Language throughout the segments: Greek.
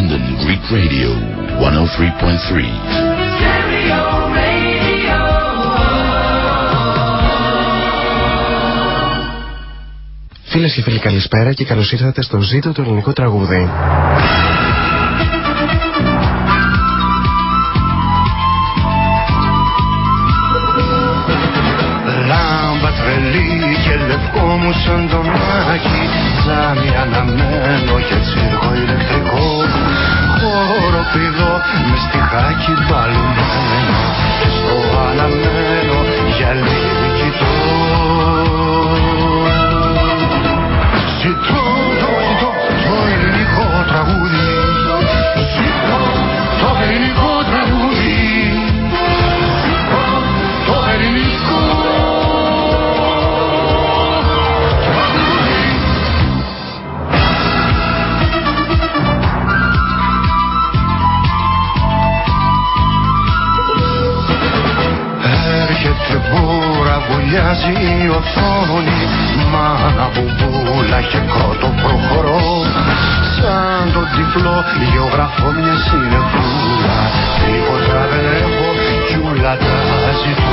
London Greek Radio 103.3. Φίλες και φίλοι, καλησπέρα και καλώς ήρθατε στο ζήτο του ελληνικού τραγούδι. Λάμπα τρελή και λευκό μου σαν τον Άκη Τζάμι αναμένο και τσίρκο ηλεκτρικό Χώρο πηδό με στιχάκι μπαλμένο Και στο αναμένο γυαλί κοιτώ Ζητώ, το ζητώ, το ελληνικό τραγούδι Ζητώ, το ελληνικό βουλιάζει η οθόνη Μάνα μπουμπούλα και κότο προχωρώ. Σαν τον τυφλό γεωγραφώ μια συνεφούλα. Τίποτα δεν έχω κι ούλα τα ζητώ Ζητώ,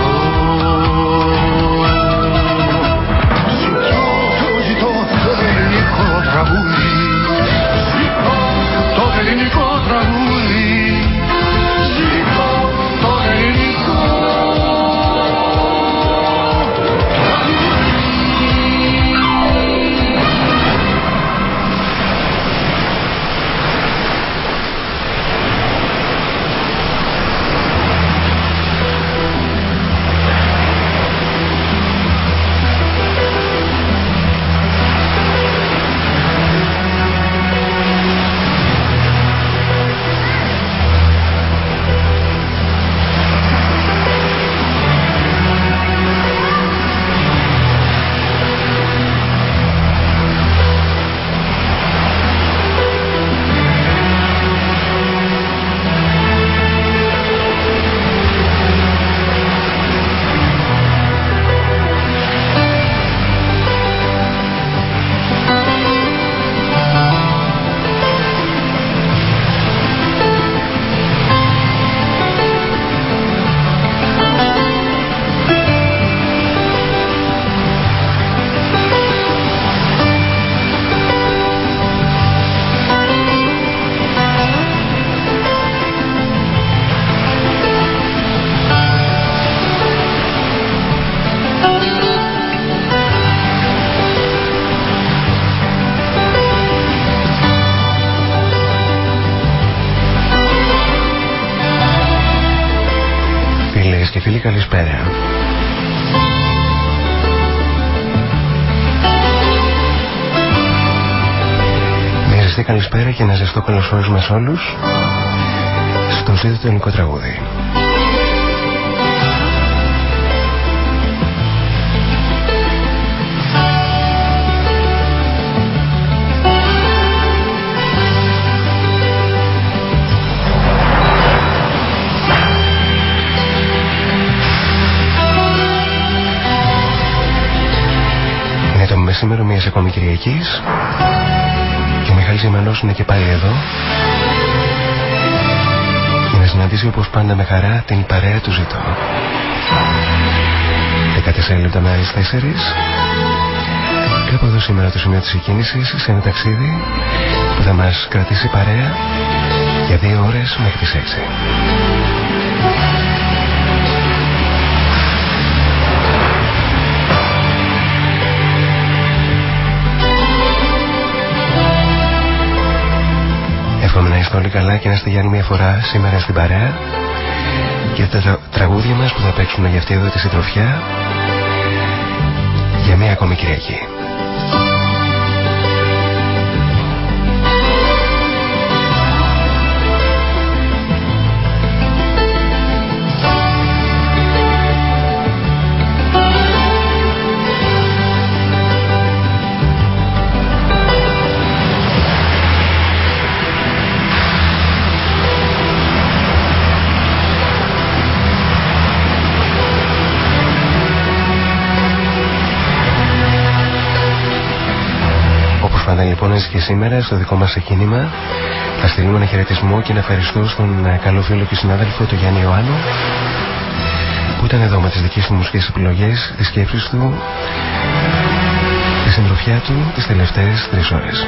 καλησπέρα και ένα ζεστό καλωσόρισμα σε όλους στο ζήτο του ελληνικό τραγούδι. Είναι το μεσήμερο μιας ακόμη Κυριακής και ο Μιχάλης Ζημανός είναι και πάλι εδώ για να συναντήσει όπως πάντα με χαρά την παρέα του ζητώ. 14 λεπτά με τις 4 Κάπου εδώ σήμερα το σημείο της εκκίνησης σε ένα ταξίδι που θα μας κρατήσει παρέα για δύο ώρες μέχρι τις 6. Είστε όλοι καλά και να είστε για άλλη μια φορά σήμερα στην παρέα για τα τρα- τραγούδια μας που θα παίξουν για αυτή εδώ τη συντροφιά για μια ακόμη Κυριακή. Εμείς και σήμερα στο δικό μας εκκίνημα θα στείλουμε ένα χαιρετισμό και ένα ευχαριστώ στον ε, καλό φίλο και συνάδελφο του Γιάννη Ιωάννου που ήταν εδώ με τις δικές του μουσικές επιλογές, τις σκέψεις του, τη συντροφιά του τις τελευταίες τρεις ώρες.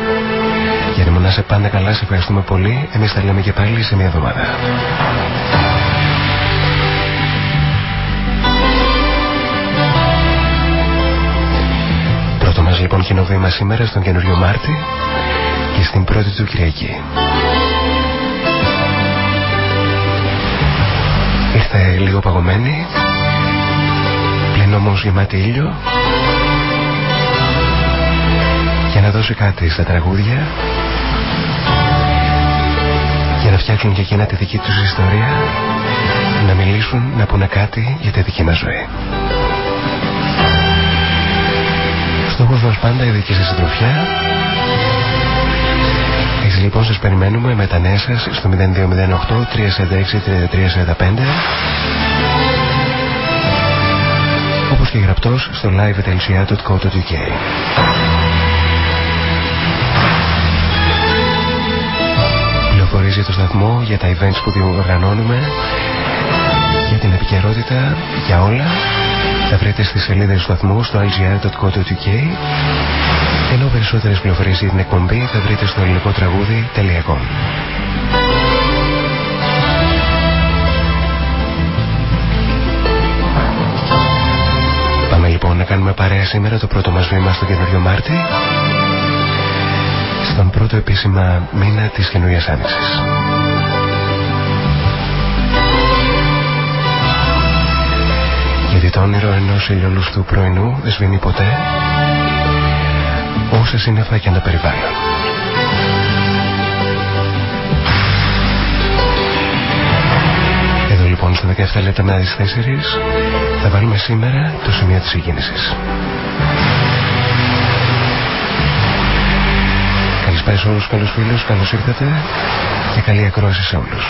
Γιάννη να σε πάντα καλά, σε ευχαριστούμε πολύ. Εμείς θα λέμε και πάλι σε μια εβδομάδα. Πρώτο μας λοιπόν κοινοβήμα σήμερα στον καινούριο Μάρτι και στην πρώτη του Κυριακή. Ήρθε λίγο παγωμένη, πλην όμως γεμάτη ήλιο για να δώσει κάτι στα τραγούδια για να φτιάξουν και εκείνα τη δική τους ιστορία να μιλήσουν, να πούνε κάτι για τη δική μας ζωή. Στόχος μας πάντα η δική σας συντροφιά. Εσείς λοιπόν σας περιμένουμε με τα νέα σας στο 0208 346 3345 όπως και γραπτός στο live.lca.co.uk Πληροφορίζει το σταθμό για τα events που διοργανώνουμε για την επικαιρότητα, για όλα θα βρείτε στις σελίδες του σταθμού στο lgr.co.uk ενώ περισσότερες πληροφορίες για την εκπομπή θα βρείτε στο ελληνικό τραγούδι.com Πάμε λοιπόν να κάνουμε παρέα σήμερα το πρώτο μας βήμα στο καινούριο Μάρτι στον πρώτο επίσημα μήνα της καινούριας άνοιξης. Γιατί το όνειρο ενός ηλιολουστού πρωινού δεν σβήνει ποτέ όσα σύννεφα και αν τα περιβάλλον. Εδώ λοιπόν στο 17 λεπτά μετά τις 4 θα βάλουμε σήμερα το σημείο της εκκίνησης. Καλησπέρα σε όλους καλούς φίλους, καλώς ήρθατε και καλή ακρόαση σε όλους.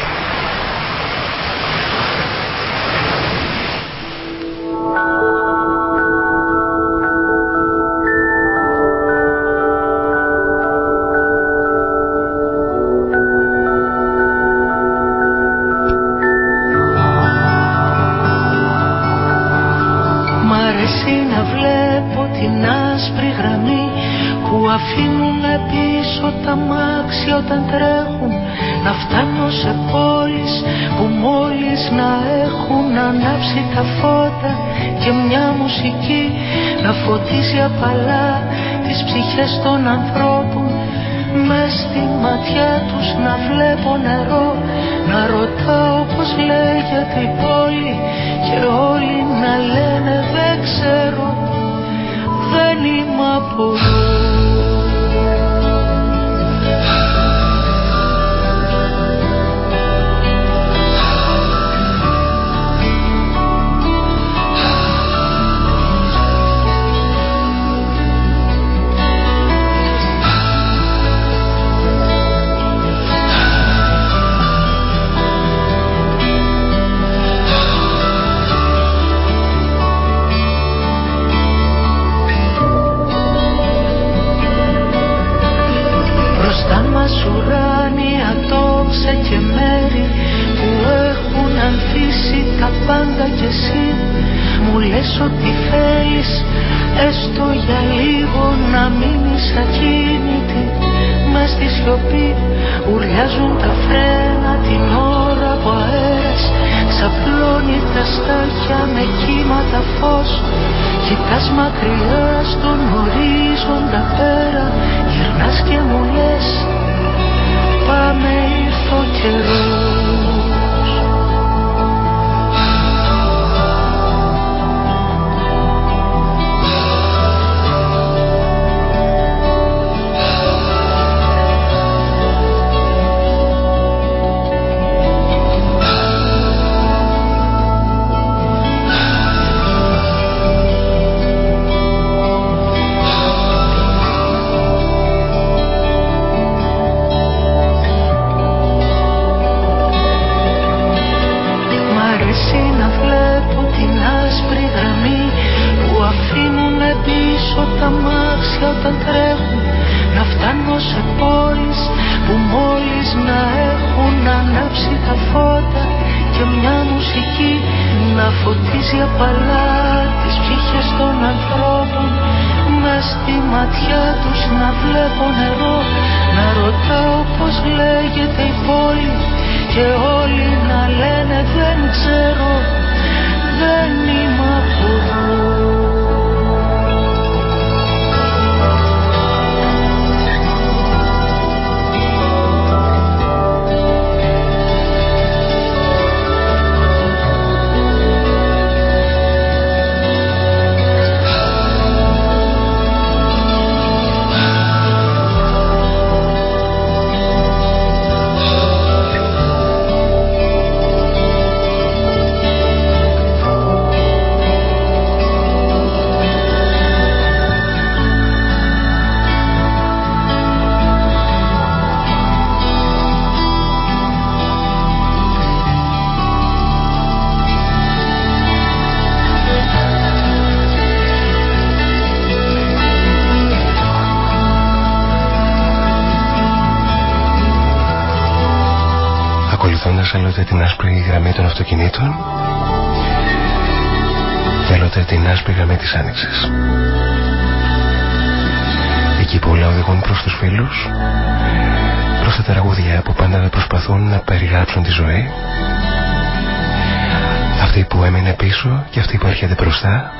Έρχεται μπροστά,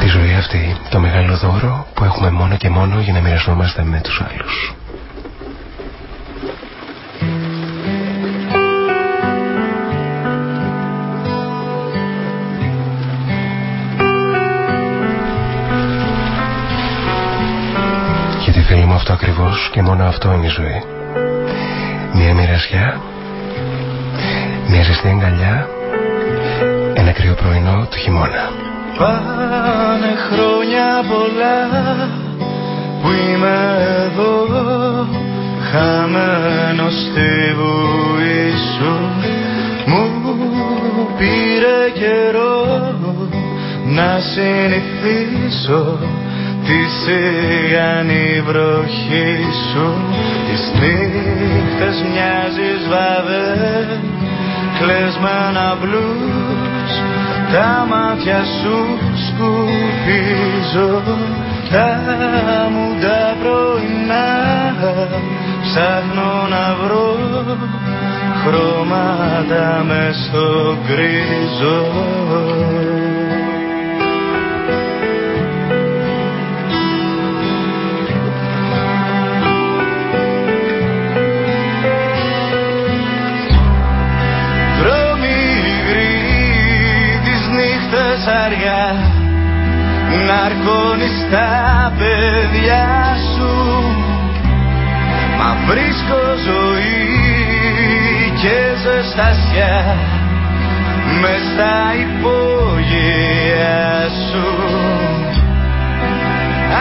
Τη ζωή αυτή, το μεγάλο δώρο που έχουμε μόνο και μόνο για να μοιραζόμαστε με τους άλλους. αυτό ακριβώς και μόνο αυτό είναι η ζωή. Μια μοιρασιά, μια ζεστή αγκαλιά, ένα κρύο πρωινό του χειμώνα. Πάνε χρόνια πολλά που είμαι εδώ χαμένος στη βουή σου μου πήρε καιρό να συνηθίσω Τη σιγανή βροχή σου Τις νύχτες μοιάζεις βαβέ Κλαισμένα μπλούς Τα μάτια σου σκουπίζω. Τα μου τα πρωινά Ψάχνω να βρω Χρώματα μες στο γκρίζο να αρκώνεις τα παιδιά σου. Μα βρίσκω ζωή και ζεστασιά μες στα υπόγεια σου.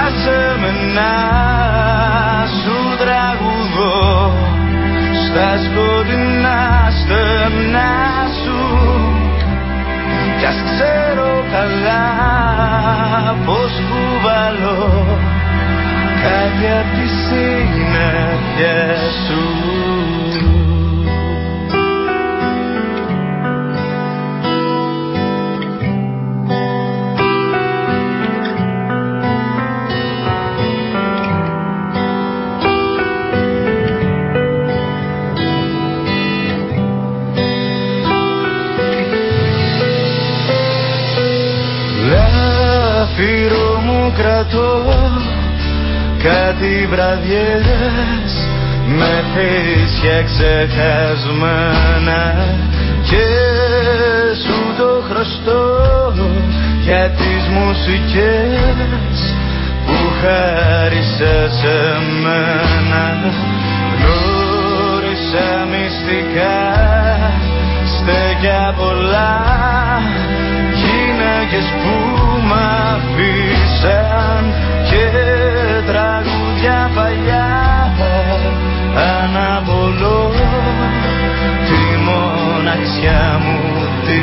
Άσε με να σου τραγουδώ στα σκοτεινά στεμνά σου κι ας ξέρω καλά πως κουβαλώ. Κάτι απ' τη συνέχεια σου κάτι βραδιές με θύσια ξεχασμένα. Και σου το χρωστώ για τις μουσικές που χάρισα σε μένα. Γνώρισα μυστικά στέκια πολλά γυναίκες που μ' αφήσαν. και τραγούδια παλιά αναπολώ τη μοναξιά μου τη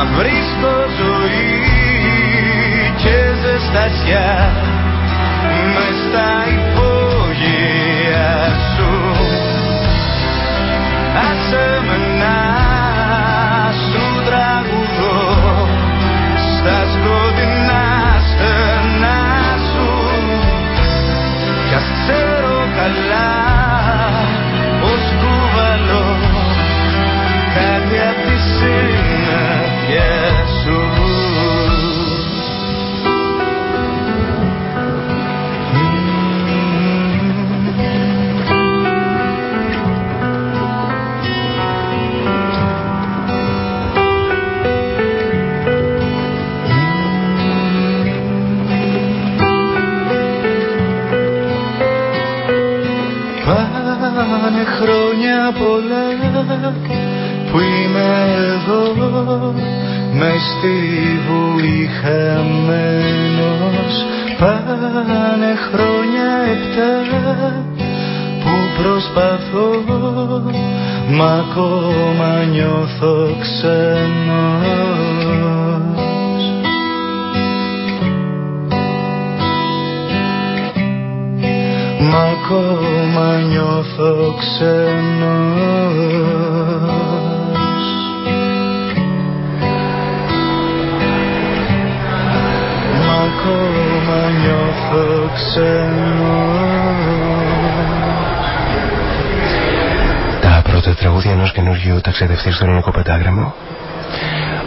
να βρίσκω ζωή και ζεστασιά με στη βουή χαμένος Πάνε χρόνια επτά που προσπαθώ μα ακόμα νιώθω Τα πρώτα τραγούδια ενός καινούργιου ταξιδευτή στο ελληνικό πεντάγραμμο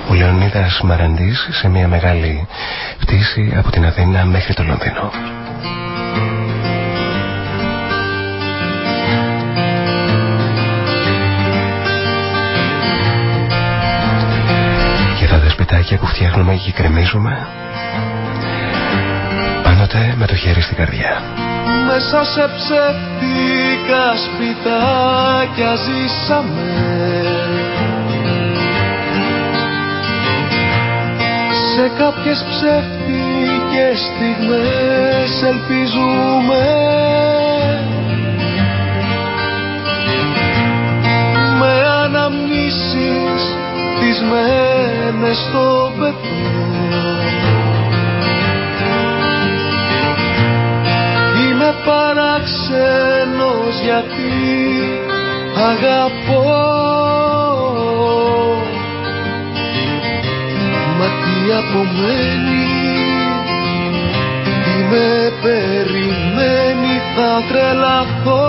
ο Λεωνίδας Μαραντής σε μια μεγάλη πτήση από την Αθήνα μέχρι το Λονδίνο. Και τα δεσπιτάκια που φτιάχνουμε και κρεμίζουμε πάντοτε με το χέρι στην καρδιά. Μέσα σε ψεύτικα σπιτάκια ζήσαμε. Σε κάποιες ψεύτικες στιγμές ελπίζουμε. Με αναμνήσεις τισμένες στο πετό παράξενος γιατί αγαπώ. Μα τι απομένει Τι με περιμένει θα τρελαθώ.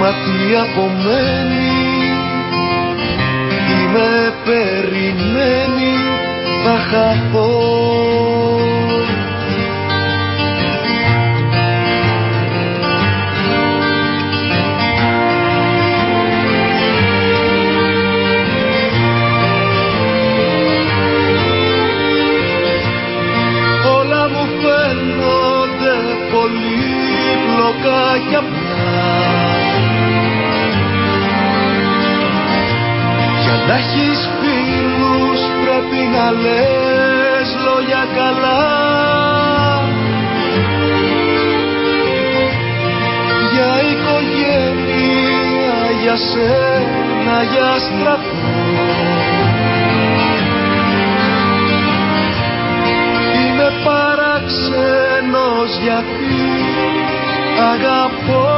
Μα τι απομένει Τι με περιμένει θα χαθώ να λες λόγια καλά. Για οικογένεια, για σένα, για στρατό. Είμαι παράξενος γιατί αγαπώ.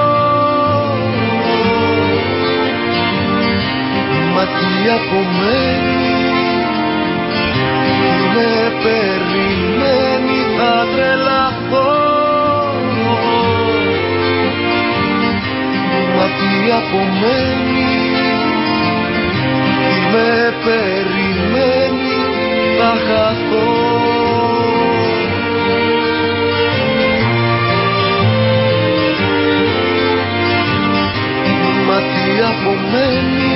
Μα τι απομένει Τι με περιμένει θα τρελαθώ. Μα τι απομένει Τι με περιμένει θα χαθώ. Μα τι απομένει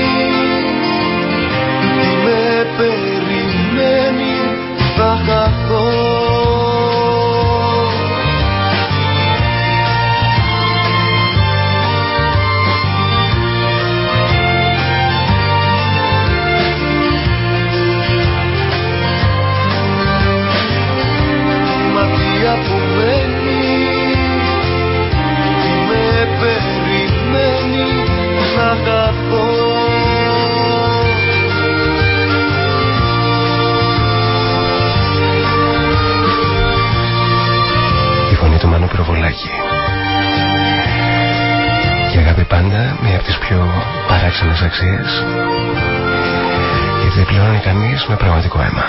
αξίες γιατί δεν πληρώνει κανείς με πραγματικό αίμα.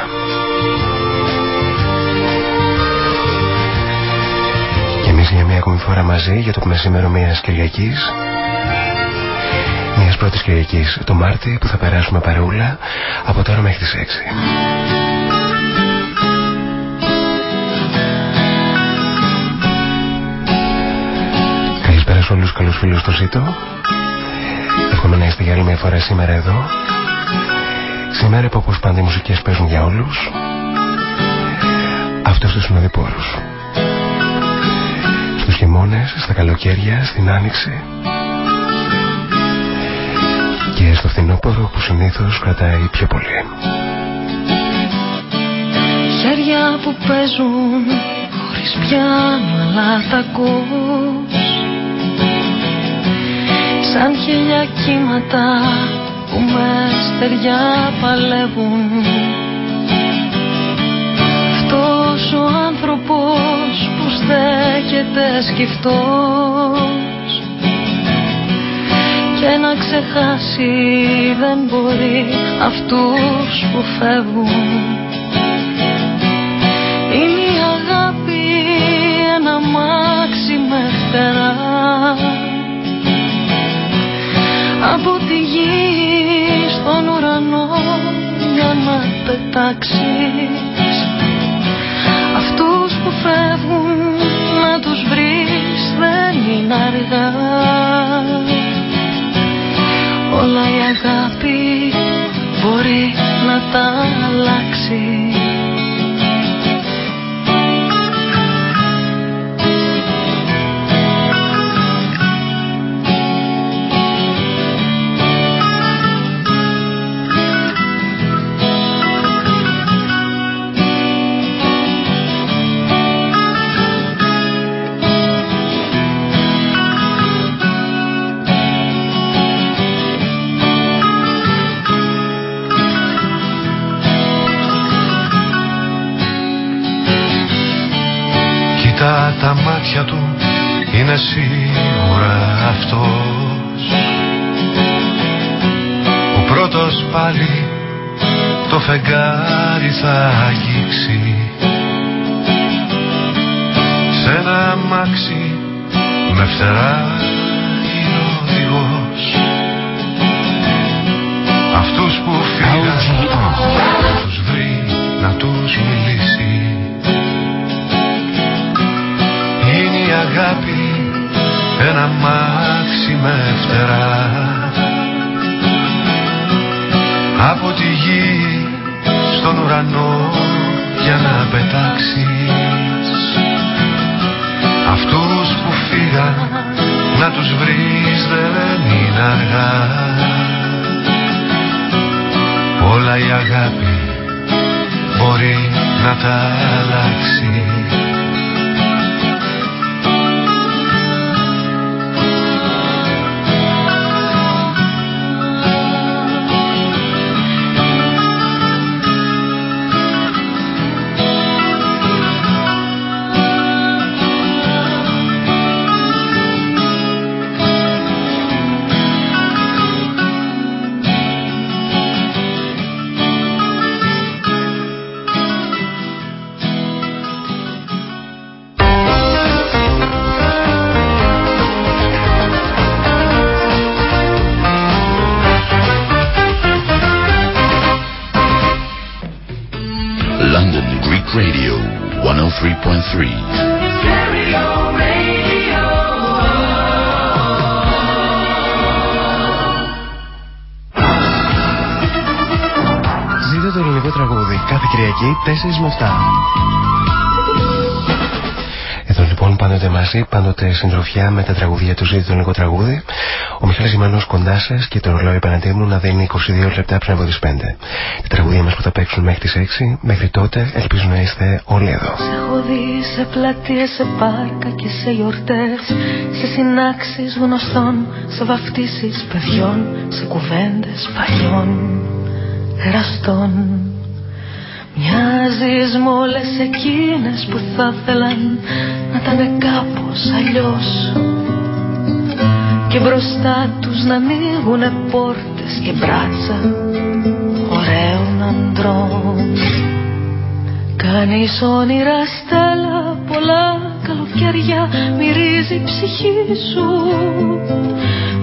Και εμείς για μία ακόμη φορά μαζί για το μεσήμερο μιας Κυριακής μιας πρώτης Κυριακής το Μάρτι που θα περάσουμε παρεούλα από τώρα μέχρι τις 6. σε όλους τους καλούς φίλους στο ΣΥΤΟ Εύχομαι να είστε για άλλη μια φορά σήμερα εδώ. Σήμερα που όπως πάντα οι μουσικές παίζουν για όλους. Αυτός τους συνοδοιπόρους Στους χειμώνες, στα καλοκαίρια, στην άνοιξη. Και στο φθινόπωρο που συνήθως κρατάει πιο πολύ. Χέρια που παίζουν χωρίς πιάνο αλλά τα ακούς σαν χίλια κύματα που με στεριά παλεύουν. Αυτός ο άνθρωπος που στέκεται σκυφτός και να ξεχάσει δεν μπορεί αυτούς που φεύγουν πετάξεις αυτούς που φεύγουν να τους βρεις δεν είναι αργά. Όλα η αγάπη μπορεί να τα αλλάξει με 7. Εδώ λοιπόν πάντοτε μαζί, πάντοτε συντροφιά με τα τραγουδία του ζήτη το ελληνικό τραγούδι. Ο Μιχάλης Ζημανός κοντά σα και το ρολόι απέναντί μου να δίνει 22 λεπτά πριν από τις 5. Τα τραγουδία μας που θα παίξουν μέχρι τις 6, μέχρι τότε ελπίζω να είστε όλοι εδώ. Σε έχω δει σε πλατείε, σε πάρκα και σε γιορτές, σε συνάξεις γνωστών, σε βαφτίσεις παιδιών, σε κουβέντες παλιών εραστών. Μοιάζεις με όλες εκείνες που θα θέλαν να ήταν κάπως αλλιώς. Και μπροστά τους να ανοίγουνε πόρτες και μπράτσα ωραίων αντρών Κάνεις όνειρα στέλα πολλά καλοκαίρια μυρίζει η ψυχή σου.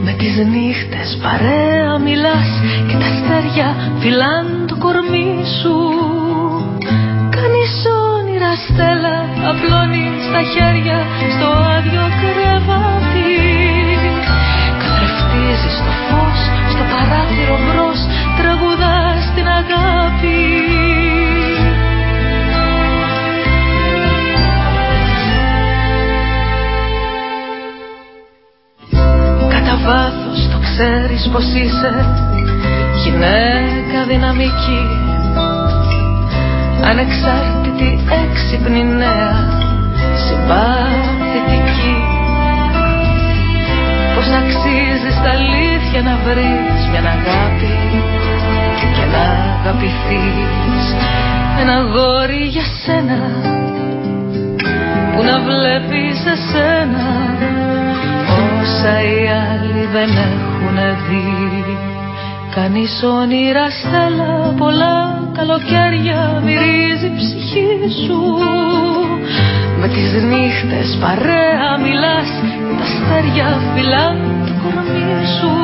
Με τις νύχτες παρέα μιλάς και τα αστέρια φυλάν το κορμί σου. Κάνεις όνειρα στέλα απλώνεις τα χέρια στο άδειο κρεβάτι. Καθρεφτίζεις το φως στο παράθυρο μπρος τραγουδάς την αγάπη. Βάθος το ξέρεις πως είσαι γυναίκα δυναμική ανεξάρτητη έξυπνη νέα συμπαθητική πως αξίζεις στα αλήθεια να βρεις μια αγάπη και να αγαπηθείς. Ένα γόρι για σένα που να βλέπεις εσένα. Όσα οι άλλοι δεν έχουν δει. Κανείς όνειρα στέλα πολλά καλοκαίρια μυρίζει ψυχή σου. Με τις νύχτες παρέα μιλάς τα αστέρια φυλάν το κορμί σου.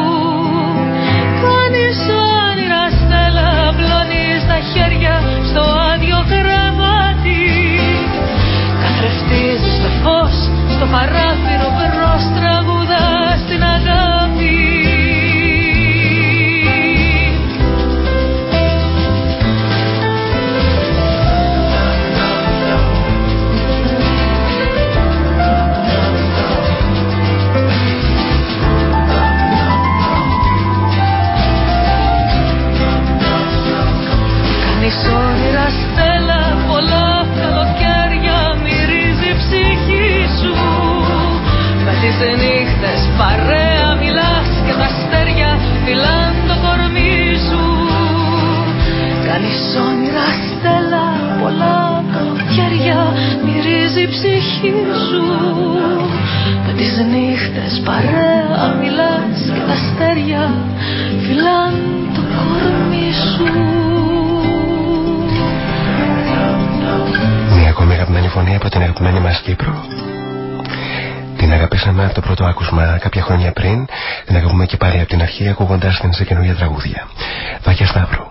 Κάνεις όνειρα στέλα απλώνεις τα χέρια στο άδειο κρεβάτι Καθρεφτίζεις το φως στο παράθυρο μπρος τραγουδάς φυλάν το κορμί σου. Κάνεις όνειρα στέλα πολλά καλοκαίρια μυρίζει η ψυχή σου. Με τις νύχτες παρέα μιλάς και τα αστέρια φυλάν το κορμί σου. Μια ακόμη αγαπημένη φωνή από την αγαπημένη μας Κύπρο. Την αγαπήσαμε από το πρώτο άκουσμα κάποια χρόνια πριν. Την αγαπούμε και πάλι από την αρχή ακούγοντας την σε καινούργια τραγούδια. Βάκια Σταύρου.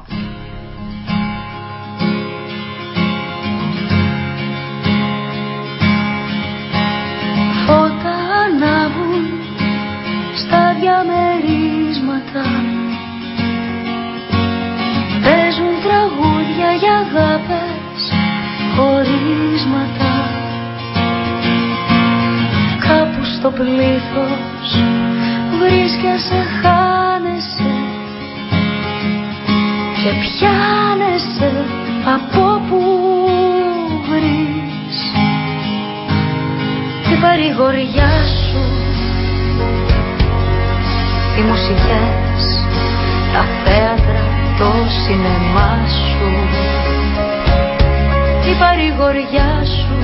Φώτα ανάβουν στα διαμερίσματα Παίζουν τραγούδια για αγάπες, χωρίσματα στο πλήθος βρίσκεσαι, χάνεσαι Και πιάνεσαι από που βρεις την παρηγοριά σου Οι μουσικές, τα θέατρα, το σινεμά σου Την παρηγοριά σου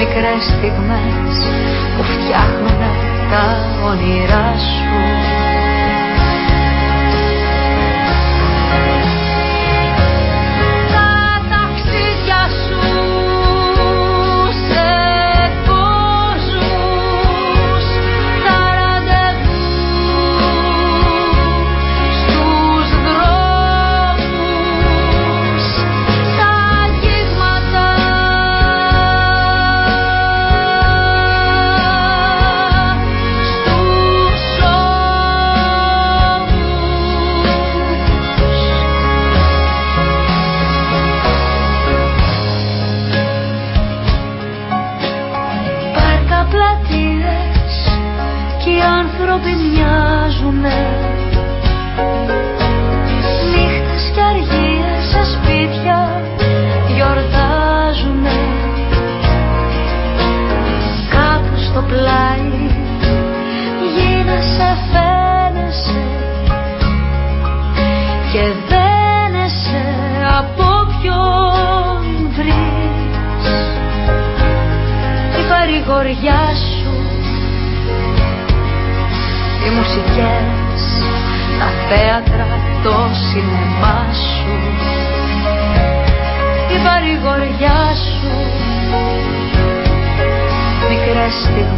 Μικρές στιγμές που φτιάχνουνε τα όνειρά σου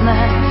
μικρές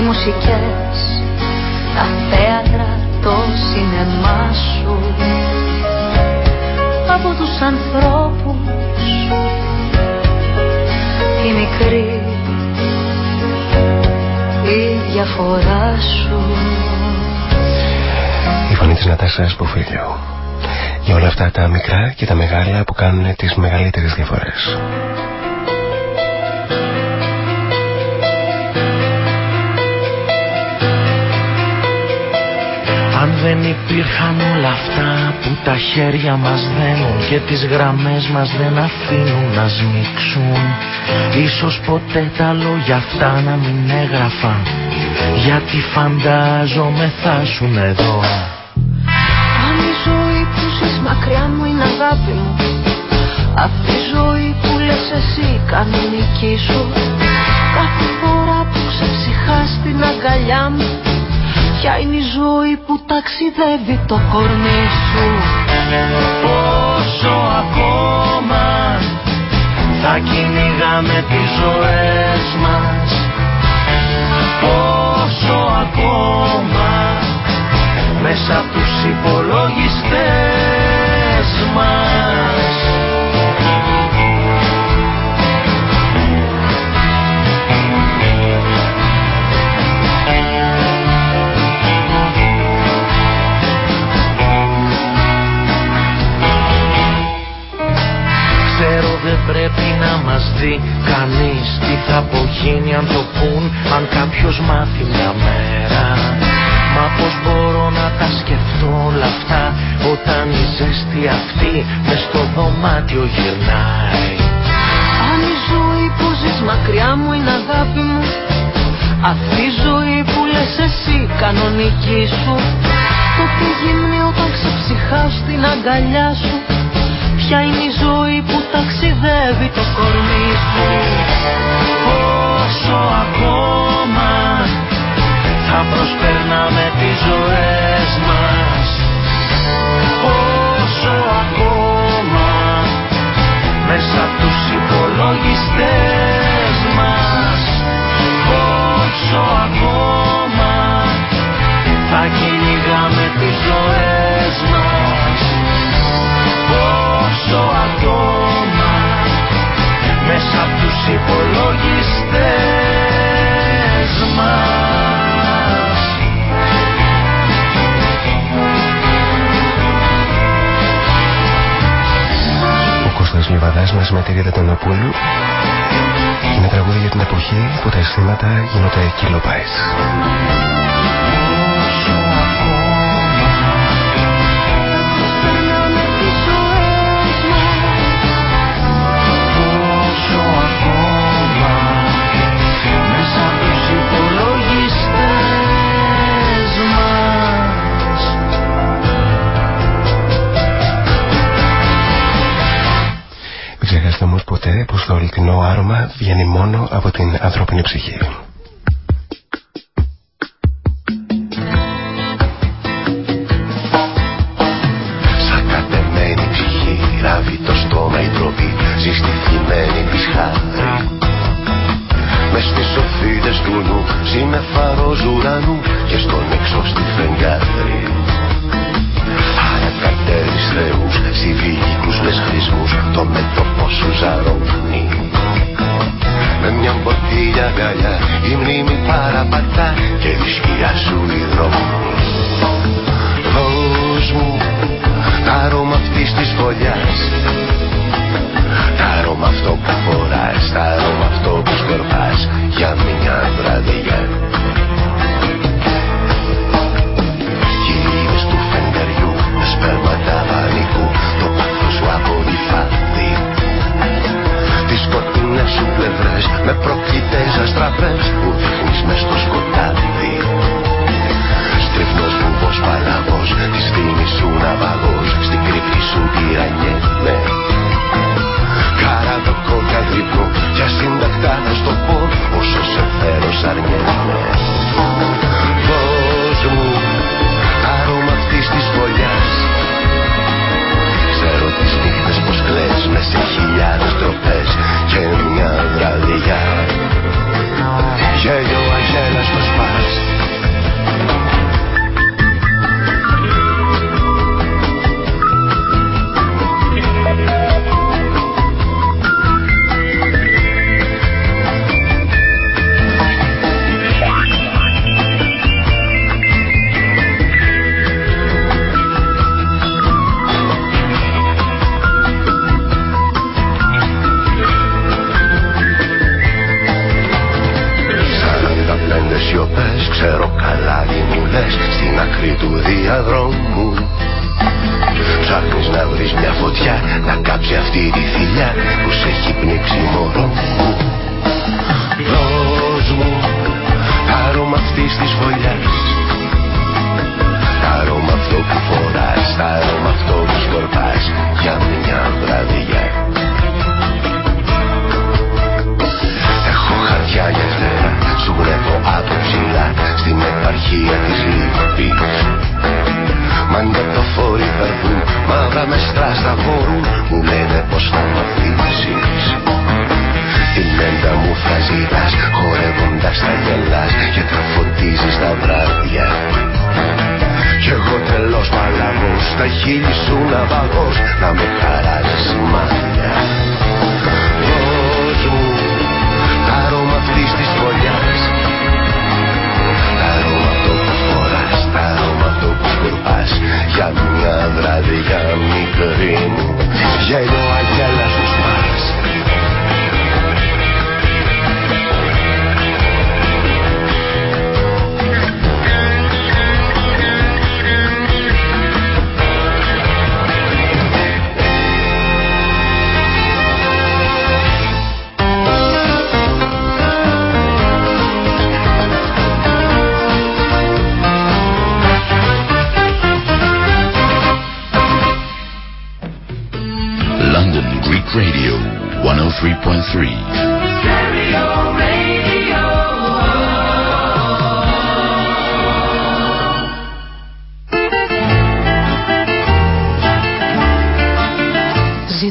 μουσικές Τα θέατρα, το σινεμά σου. Από τους ανθρώπους Η μικρή Η διαφορά σου. Η φωνή της Νατάσας Ποφίλιο για όλα αυτά τα μικρά και τα μεγάλα που κάνουν τις μεγαλύτερες διαφορές. Δεν υπήρχαν όλα αυτά που τα χέρια μας δένουν και τις γραμμές μας δεν αφήνουν να σμίξουν. Ίσως ποτέ τα λόγια αυτά να μην έγραφα γιατί φαντάζομαι θα σουν εδώ. Αν η ζωή που ζεις μακριά μου είναι αγάπη μου αυτή η ζωή που λες εσύ κανονική σου. Κάθε φορά που ξεψυχάς την αγκαλιά μου Ποια είναι η ζωή που ταξιδεύει το κορμί σου; Πόσο ακόμα θα κυνηγάμε τις ζωές μας; Πόσο ακόμα μέσα από τους υπολογιστές πρέπει να μας δει κανείς. Τι θα απογίνει αν το πουν αν κάποιος μάθει μια μέρα. Μα πως μπορώ να τα σκεφτώ όλα αυτά Όταν η ζέστη αυτή μες στο δωμάτιο γυρνάει. Αν η ζωή που ζεις μακριά μου είναι αγάπη μου Αυτή η ζωή που λες εσύ κανονική σου. Το γυμνεί όταν ξεψυχάω στην αγκαλιά σου Ποια είναι η ζωή που ταξιδεύει το κορμί σου Πόσο ακόμα θα προσπερνάμε τις ζωές μας; Πόσο ακόμα μέσα από τους υπολογιστές μας; Πόσο ακόμα θα κυνηγάμε τις ζωές μας; Πόσο ακόμα μέσα από τους υπολογιστές μας Ο Κώστας Λιβαδάς μαζί με τη Ρίτα Τονοπούλου είναι τραγούδι για την εποχή που τα αισθήματα γίνονται κιλοπάις. Αληθινό άρωμα βγαίνει μόνο από την ανθρώπινη ψυχή. Χορεύοντας θα γελάς Και θα φωτίζεις τα βράδια. Κι εγώ τρελός παλαβός Τα χείλη σου ναυαγός Να με χαράζεις σημάδια. Δώσ' μου τα αρώμα αυτής της φωλιάς. Τα αρώμα αυτό που φοράς Τα αρώμα αυτό που σκορπάς. Για μια βραδιά μικρή μου Γέλιο αγέλα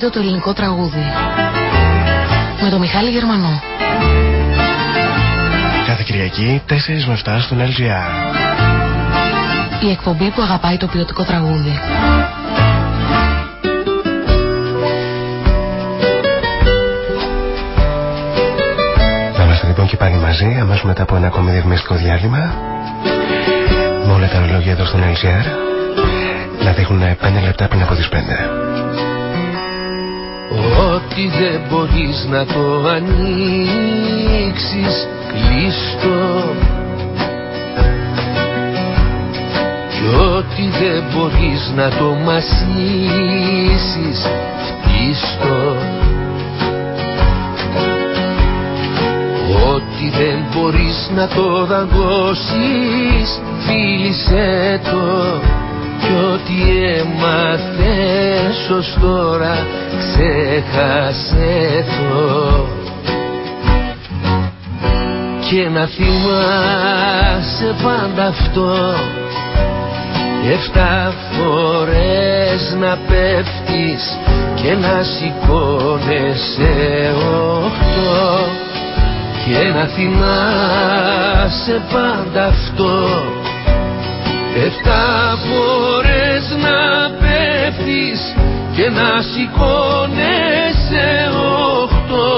Ζήτω το ελληνικό τραγούδι. Με τον Μιχάλη Γερμανό. Κάθε Κυριακή 4 με 7 στον LGR. Η εκπομπή που αγαπάει το ποιοτικό τραγούδι. Να είμαστε λοιπόν και πάλι μαζί αμέσως μετά από ένα ακόμη διαφημιστικό διάλειμμα. Με όλα τα ρολόγια εδώ στον LGR να δείχνουν 5 λεπτά πριν από τις 5. Ό,τι δεν μπορείς να το ανοίξεις κλείστο Κι ό,τι δεν μπορείς να το μασίσεις φτύστο Ό,τι δεν μπορείς να το δαγκώσεις φίλησέ το κι ό,τι έμαθες ως τώρα ξέχασε το. Και να θυμάσαι πάντα αυτό Εφτά φορές να πέφτεις και να σηκώνεσαι οχτώ. Και να θυμάσαι πάντα αυτό Εφτά φορές και να σηκώνεσαι οχτώ.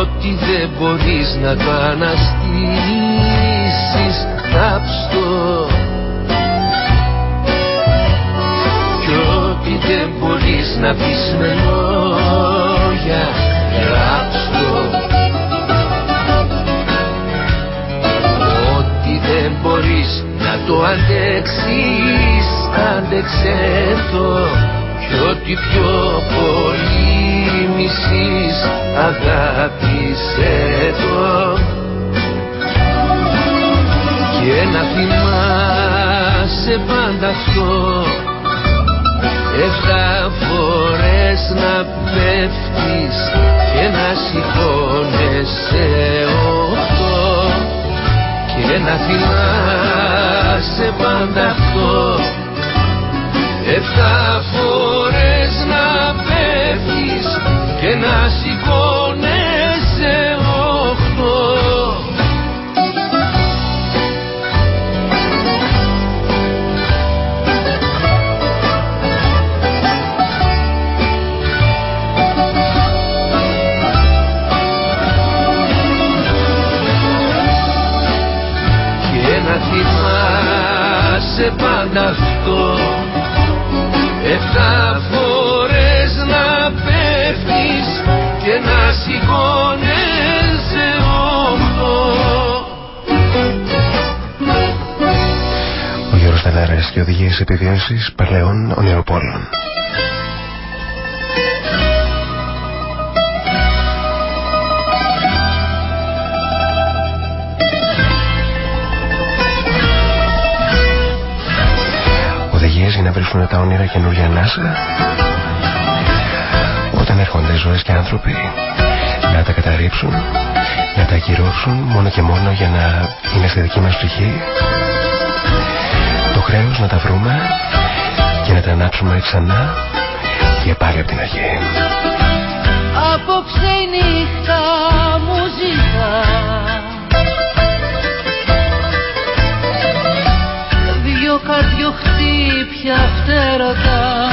Ό,τι δεν μπορείς να κάνας να πεις με λόγια Γράψτο Ό,τι δεν μπορείς να το αντέξεις Άντεξε το. Κι ό,τι πιο πολύ μισείς αγάπησε το. Και να θυμάσαι πάντα αυτό. Εφτά φορές να πέφτεις και να σηκώνεσαι οχτώ και να θυμάσαι πάντα αυτό. Εφτά φορές να πέφτεις και να σηκώνεσαι Εφτά φορές να πέφτεις και να σηκώνεσαι οχτώ Ο Γιώργος Σταδάρας και οδηγίες επιβίωσης παλαιών ονειροπόλων. Οδηγίες για να βρίσκουν τα όνειρα καινούργια ανάσα. Όταν έρχονται ζωές και άνθρωποι να τα καταρρύψουν να τα ακυρώσουν μόνο και μόνο για να είναι στη δική μας ψυχή. Το χρέος να τα βρούμε και να τα ανάψουμε ξανά και πάλι από την αρχή. Απόψε η νύχτα μου ζητά Δυο καρδιοχτύπια φτερωτά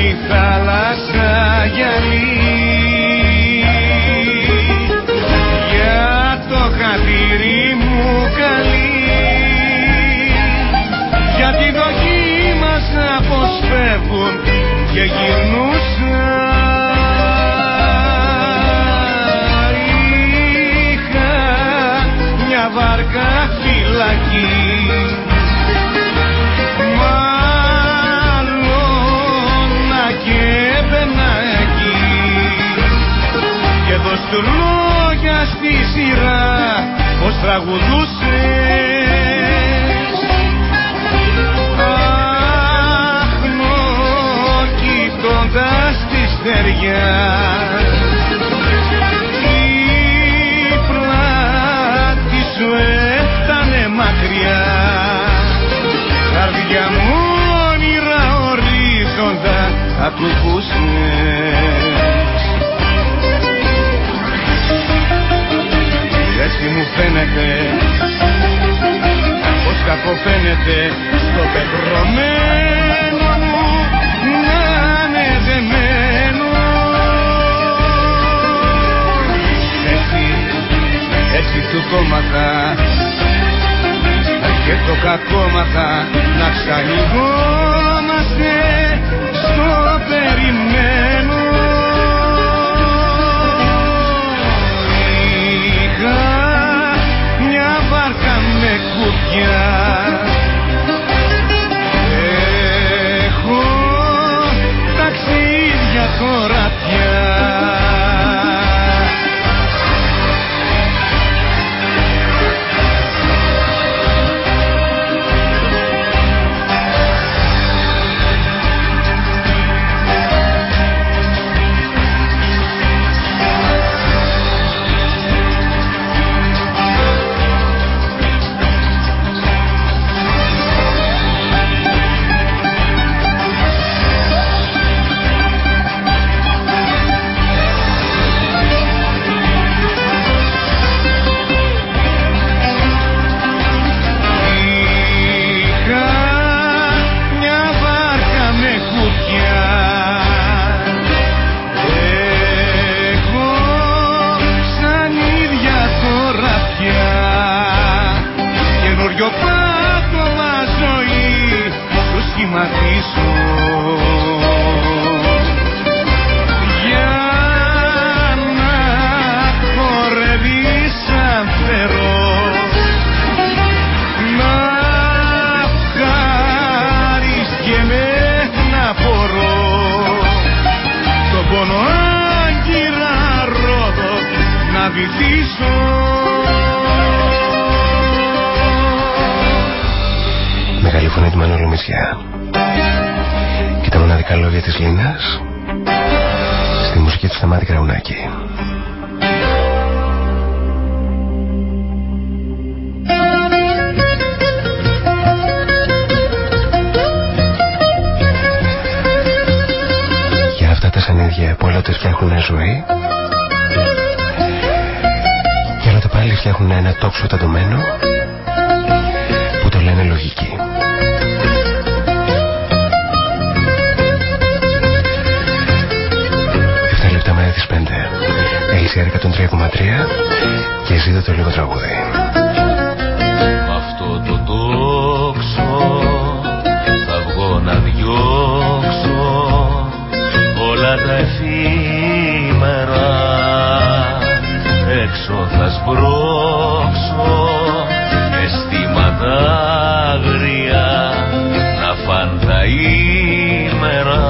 Ήταν η θάλασσα γυαλί. Χατήρι μου καλή. Γιατί δοκίμασα πως φεύγουν και γυρνούσα λόγια στη σειρά πως τραγουδούσες. Άχνο κοιτώντας τη στεριά η πλάτη σου έφτανε μακριά. Καρδιά μου όνειρα ορίζοντα ακουμπούσες έτσι μου φαίνεται. Πως κακό φαίνεται στο πετρωμένο μου να είναι δεμένο έτσι, έτσι του το μαθα και το κακό μαθα να ξανηγόμαστε στο περιμένω κουπιά Και τα μοναδικά λόγια της Λίνας. Στη μουσική του Σταμάτη Κραουνάκη. Για αυτά τα σανίδια που άλλοτε φτιάχνουν ζωή. Και άλλοτε πάλι φτιάχνουν ένα τόξο τεντωμένο CCR 103,3 και ζείτε το λίγο τραγούδι. Μ' αυτό το τόξο θα βγω να διώξω όλα τα εφήμερα έξω θα σπρώξω αισθήματα άγρια να φαν τα ημέρα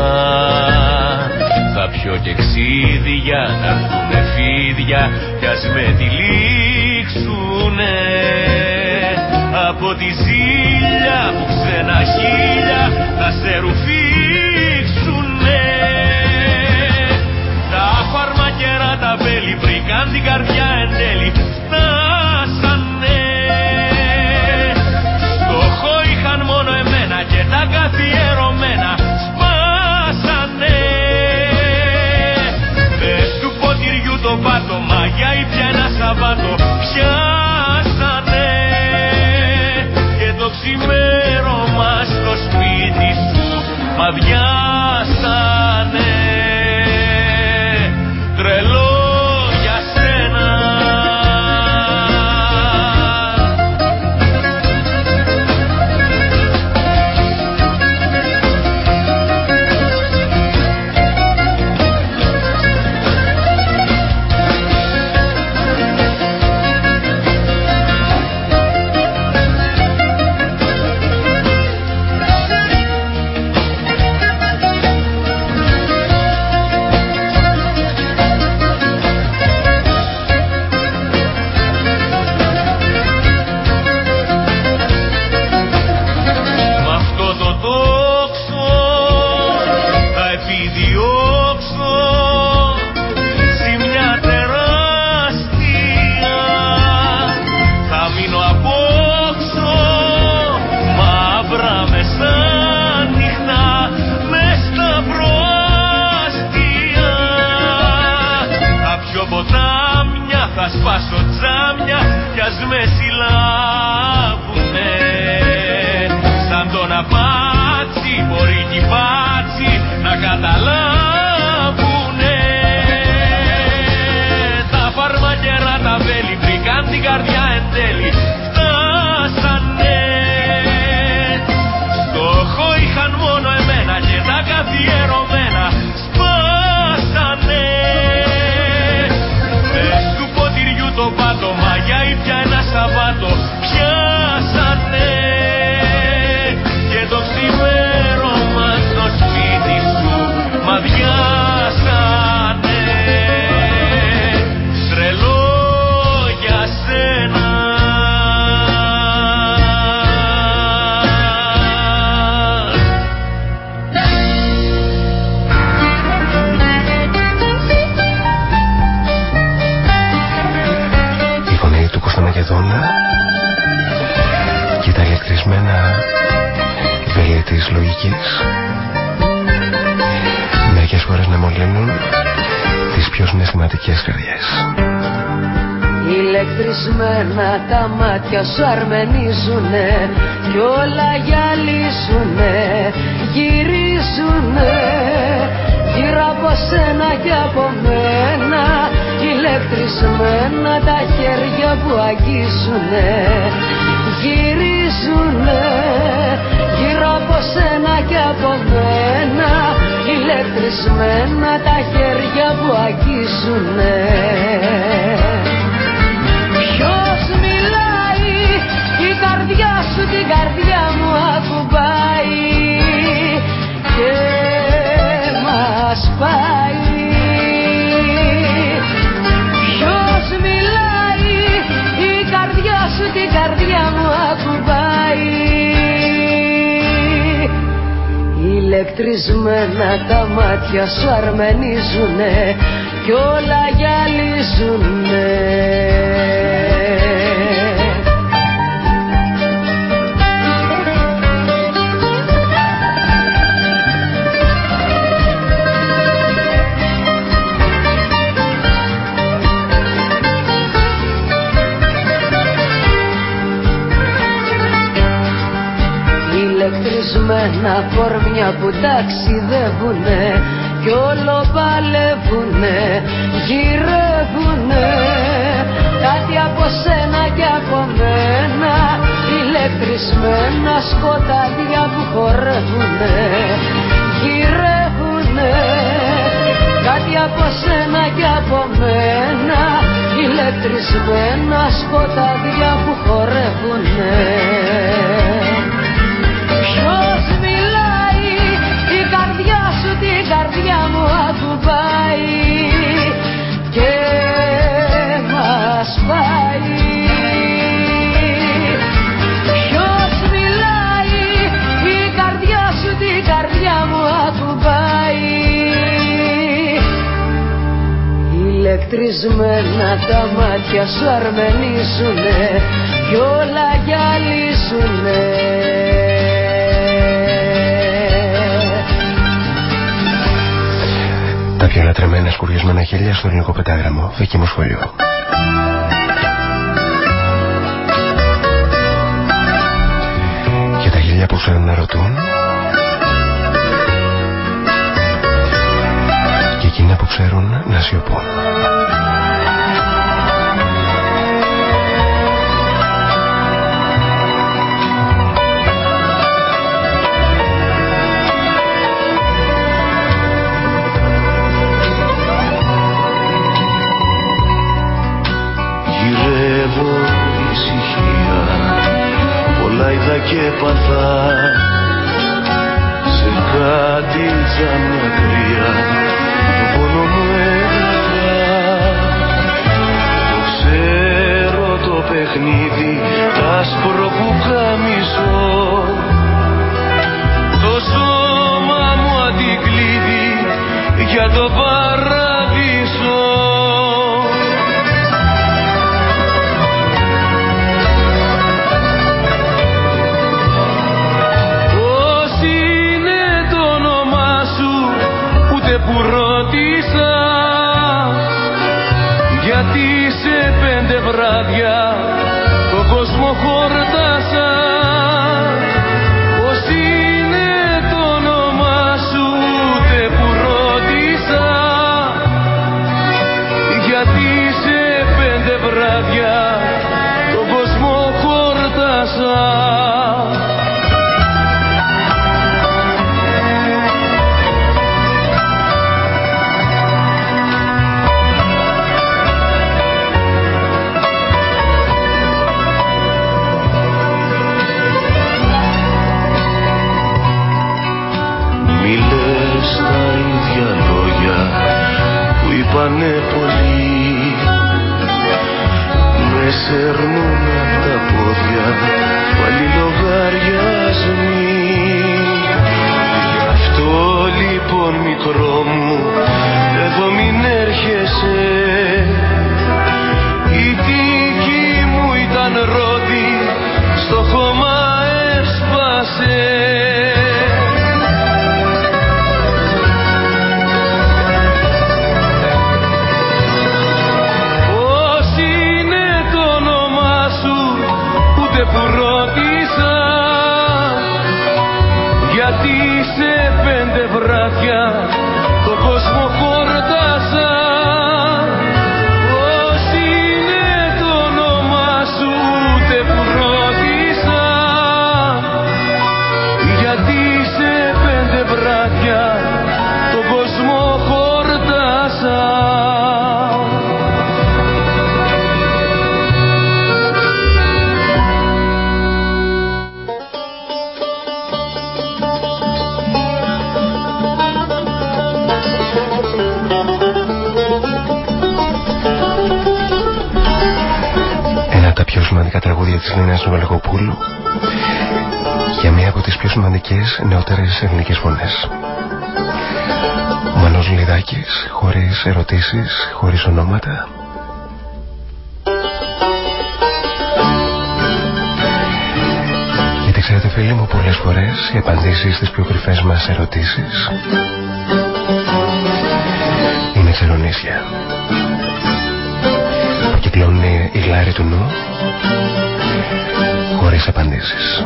θα πιω και ξύδια να έρθουνε φίδια κι ας με τυλίξουνε. Από τη ζήλια που ξένα χίλια θα σε ρουφήξουνε. Τα φαρμακερά τα βέλη βρήκαν την καρδιά αρμενίζουνε κι όλα γυαλίζουνε, γυρίζουνε. Γύρω από σένα και από μένα ηλεκτρισμένα τα χέρια που αγγίζουνε. Γυρίζουνε γύρω από σένα και από μένα ηλεκτρισμένα τα χέρια που αγγίζουνε Ηλεκτρισμένα τα μάτια σου αρμενίζουνε κι όλα γυαλίζουνε. Ηλεκτρισμένα κορμιά που ταξιδεύουνε κι όλο παλεύουνε, γυρεύουνε. Κάτι από σένα και από μένα ηλεκτρισμένα σκοτάδια που χορεύουνε. Γυρεύουνε. Κάτι από σένα και από μένα ηλεκτρισμένα σκοτάδια που χορεύουνε ηλεκτρισμένα τα μάτια σου αρμενίσουνε κι όλα γυαλίσουνε Τα πιο λατρεμένα σκουριασμένα χέρια στο ελληνικό πεντάγραμμο δική μου σχολείο. Και τα χέρια που ξέρουν να ρωτούν και εκείνα που ξέρουν να σιωπούν και παθά. Σε κάτι σαν μακριά το πόνο μου έφερα το ξέρω το παιχνίδι τ' άσπρο που καμισώ. Το σώμα μου αντικλείδι για το παράδεισο βράδια το κόσμο χορτάσα. Πώς είναι το όνομά σου ούτε που ρώτησα. Γιατί σε πέντε βράδια είπανε πολύ. Με σέρνουν απ' τα πόδια πάλι λογαριασμοί Γι' αυτό λοιπόν μικρό μου εδώ μην έρχεσαι νεότερες ελληνικές φωνές. Ο Μανός Λιδάκης, χωρίς ερωτήσεις, χωρίς ονόματα. Γιατί ξέρετε φίλοι μου, πολλές φορές οι απαντήσεις στις πιο κρυφές μας ερωτήσεις είναι ξερονίσια. Και πλέον η γλάρη του νου χωρίς απαντήσεις.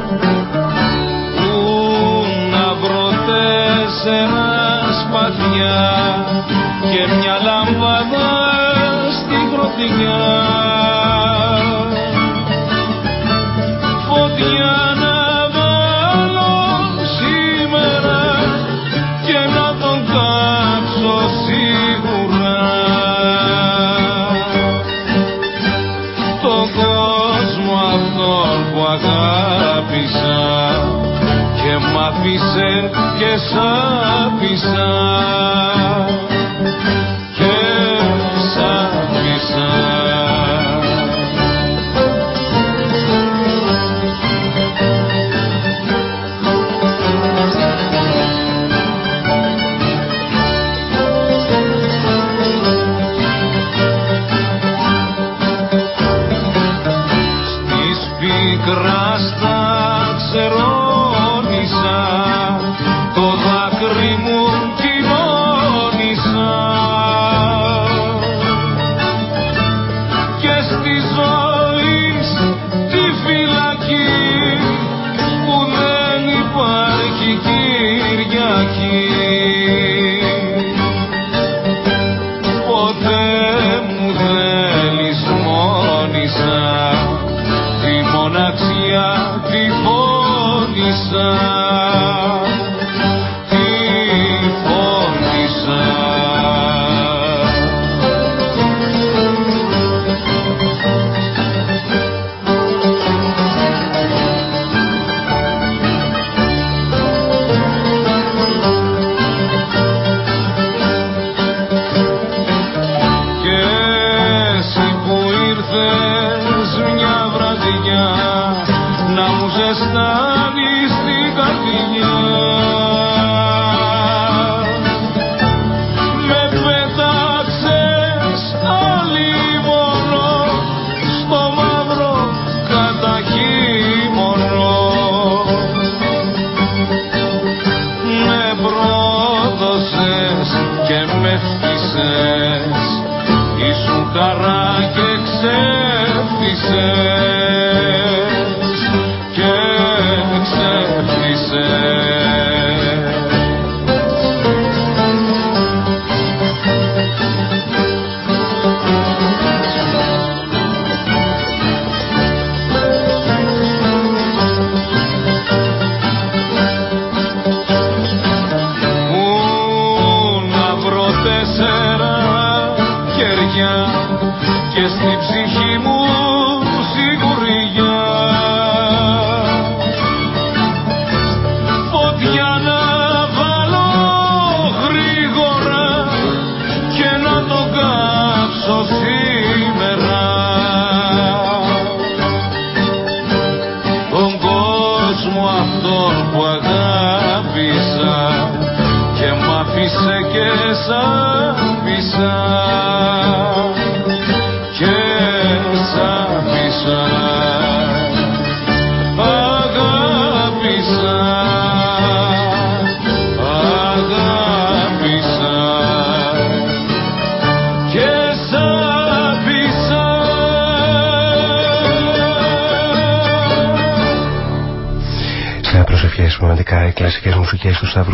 Τέσσερα σπαθιά και μια λάμπαδα στην κροθιά άφησε και σ' άφησα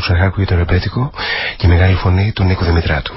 Σταύρου Ξαχάκου για το ρεμπέτικο και μεγάλη φωνή του Νίκου Δημητράτου.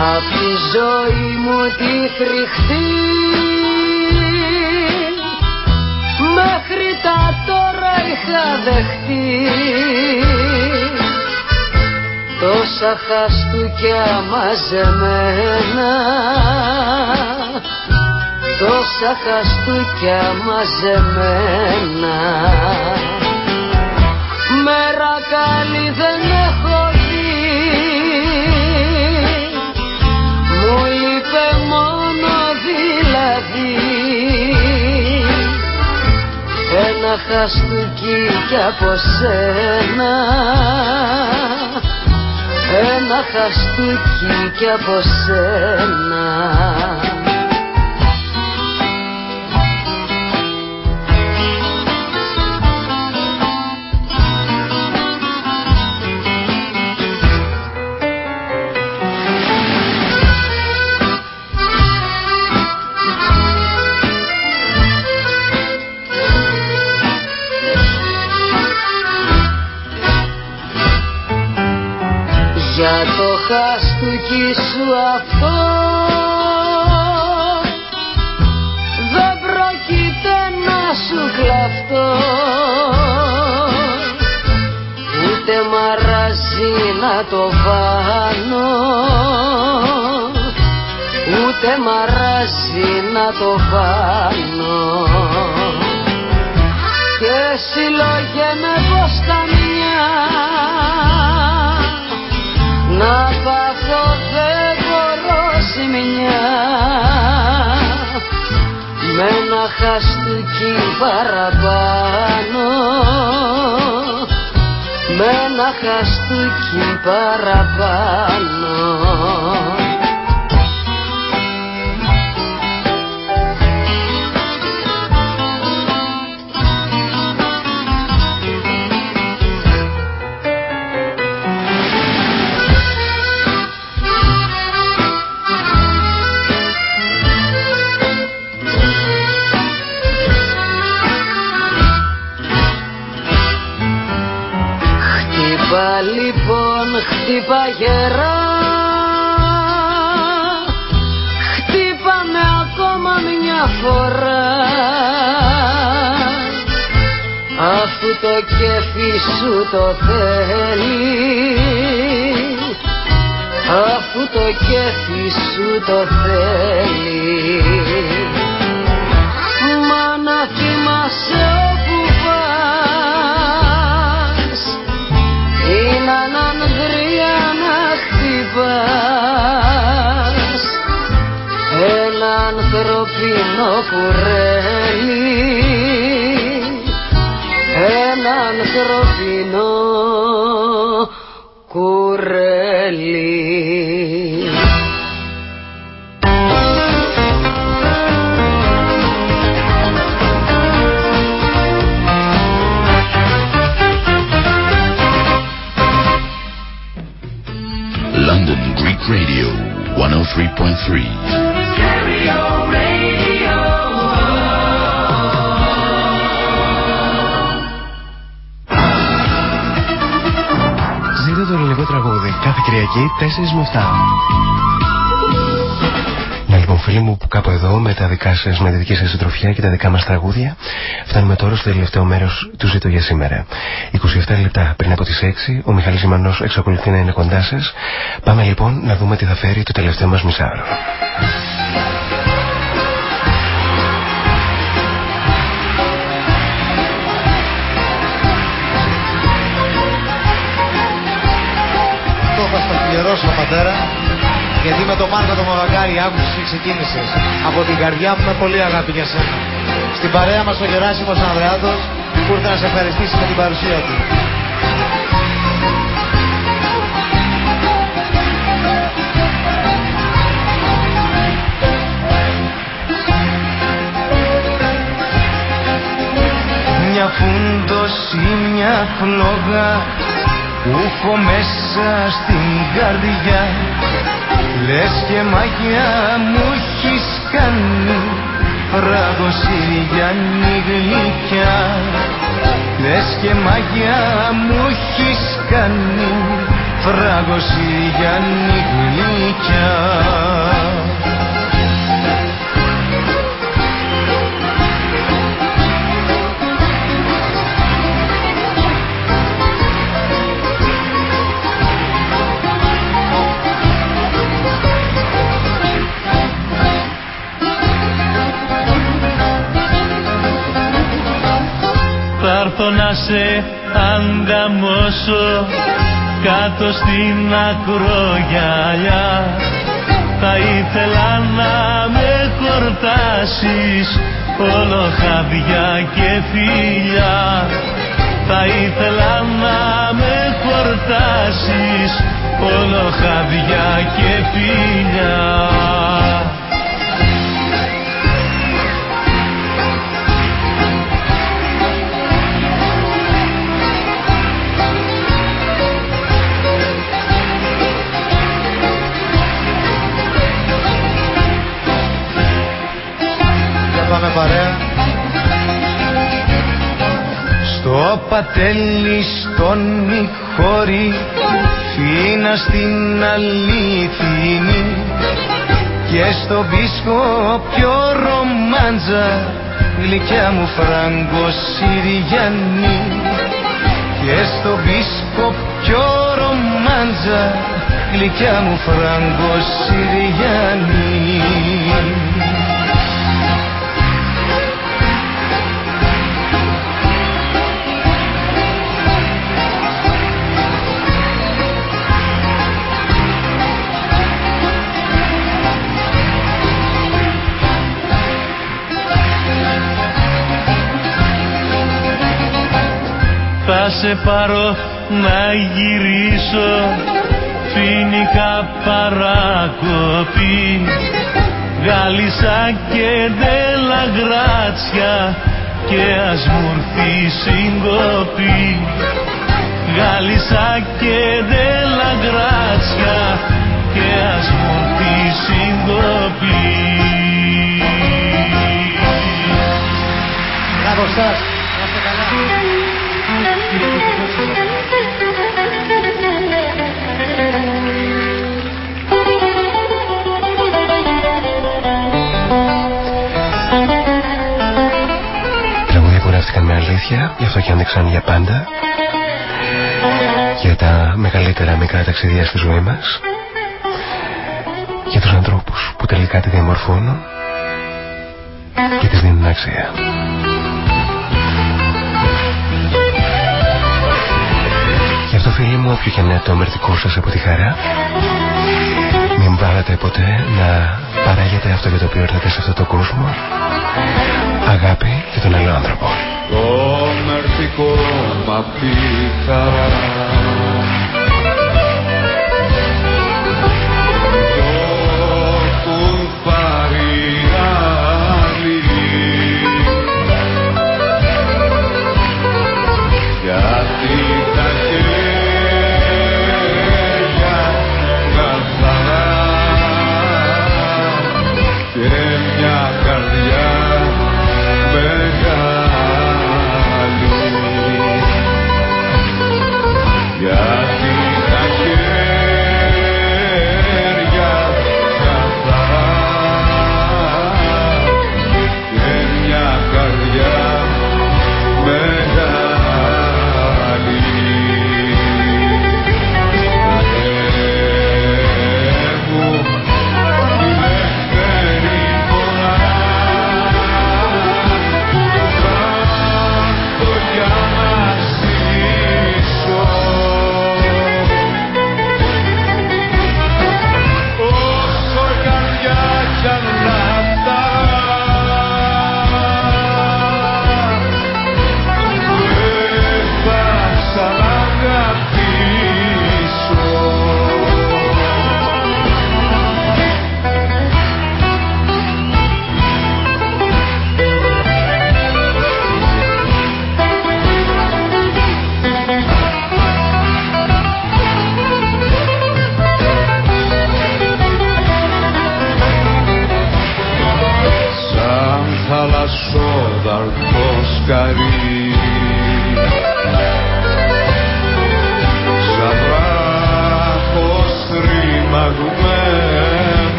Απ' τη ζωή μου τη φρικτή μέχρι τα τώρα είχα δεχτεί. Τόσα χαστούκια μαζεμένα. Τόσα χαστούκια μαζεμένα ένα χαστούκι κι από σένα. Ένα χαστούκι κι από σένα χαστούκι σου αυτό. Δεν πρόκειται να σου κλαφτώ. Ούτε μ' αράζει να το βάνω. Ούτε μ' αράζει να το βάνω. Και συλλογέμαι πως καμιά ζημιά με ένα χαστούκι παραπάνω. Με ένα χαστούκι παραπάνω χτύπα γερά Χτύπα με ακόμα μια φορά. Αφού το κέφι σου το θέλει Αφού το κέφι σου το θέλει ένα ανθρωπινό κουρέλι Radio 103.3. Κυριακή 4 με 7. Να λοιπόν φίλοι μου που κάπου εδώ με τα δικά σας, με τη δική σας συντροφιά και τα δικά μας τραγούδια φτάνουμε τώρα στο τελευταίο μέρος του ζήτω για σήμερα. 27 λεπτά πριν από τις 6 ο Μιχάλης Ιμανός εξακολουθεί να είναι κοντά σας. Πάμε λοιπόν να δούμε τι θα φέρει το τελευταίο μας μισάρο. Θα στο πληρώσω πατέρα γιατί με τον Μάρκο το Μαβαγκάρι άκουσες και ξεκίνησες από την καρδιά μου με πολύ αγάπη για σένα. Στην παρέα μας ο Γεράσιμος Ανδρεάτος που ήρθε να σε ευχαριστήσει με την παρουσία του. Μια φούντωση, μια φλόγα που έχω μέσα στην καρδιά Λες και μαγιά μου έχεις κάνει φράγωση για γλυκιά Λες και μαγιά μου έχεις κάνει φράγωση για γλυκιά σε ανταμώσω κάτω στην ακρογιαλιά. Θα ήθελα να με χορτάσεις όλο χαδιά και φιλιά. Θα ήθελα να με χορτάσεις όλο χαδιά και φιλιά πάμε παρέα. Στο πατέλι στον χώρι Αθήνα στην αλήθινη και στο πίσκο πιο ρομάντζα γλυκιά μου φράγκο Συριανή. Και στο πίσκο πιο ρομάντζα γλυκιά μου φράγκο Συριανή Θα σε πάρω να γυρίσω. Φίνικα παρακοπή. Γάλισσα και ντέλα γράτσια και ας μου έρθει συγκοπή. Γάλισσα και ντέλα γράτσια και ας μου έρθει συγκοπή. Μπράβο σας, με αλήθεια, γι' αυτό και άνοιξαν για πάντα. Για τα μεγαλύτερα μικρά ταξίδια στη ζωή μας. Για τους ανθρώπους που τελικά τη διαμορφώνουν και της δίνουν αξία. Φίλοι μου, όποιο και να είναι το μερτικό σας από τη χαρά, μην βάλετε ποτέ να παράγετε αυτό για το οποίο ήρθατε σε αυτό το κόσμο. Αγάπη για τον άλλο άνθρωπο. Το μερτικό μ' απ' τη χαρά have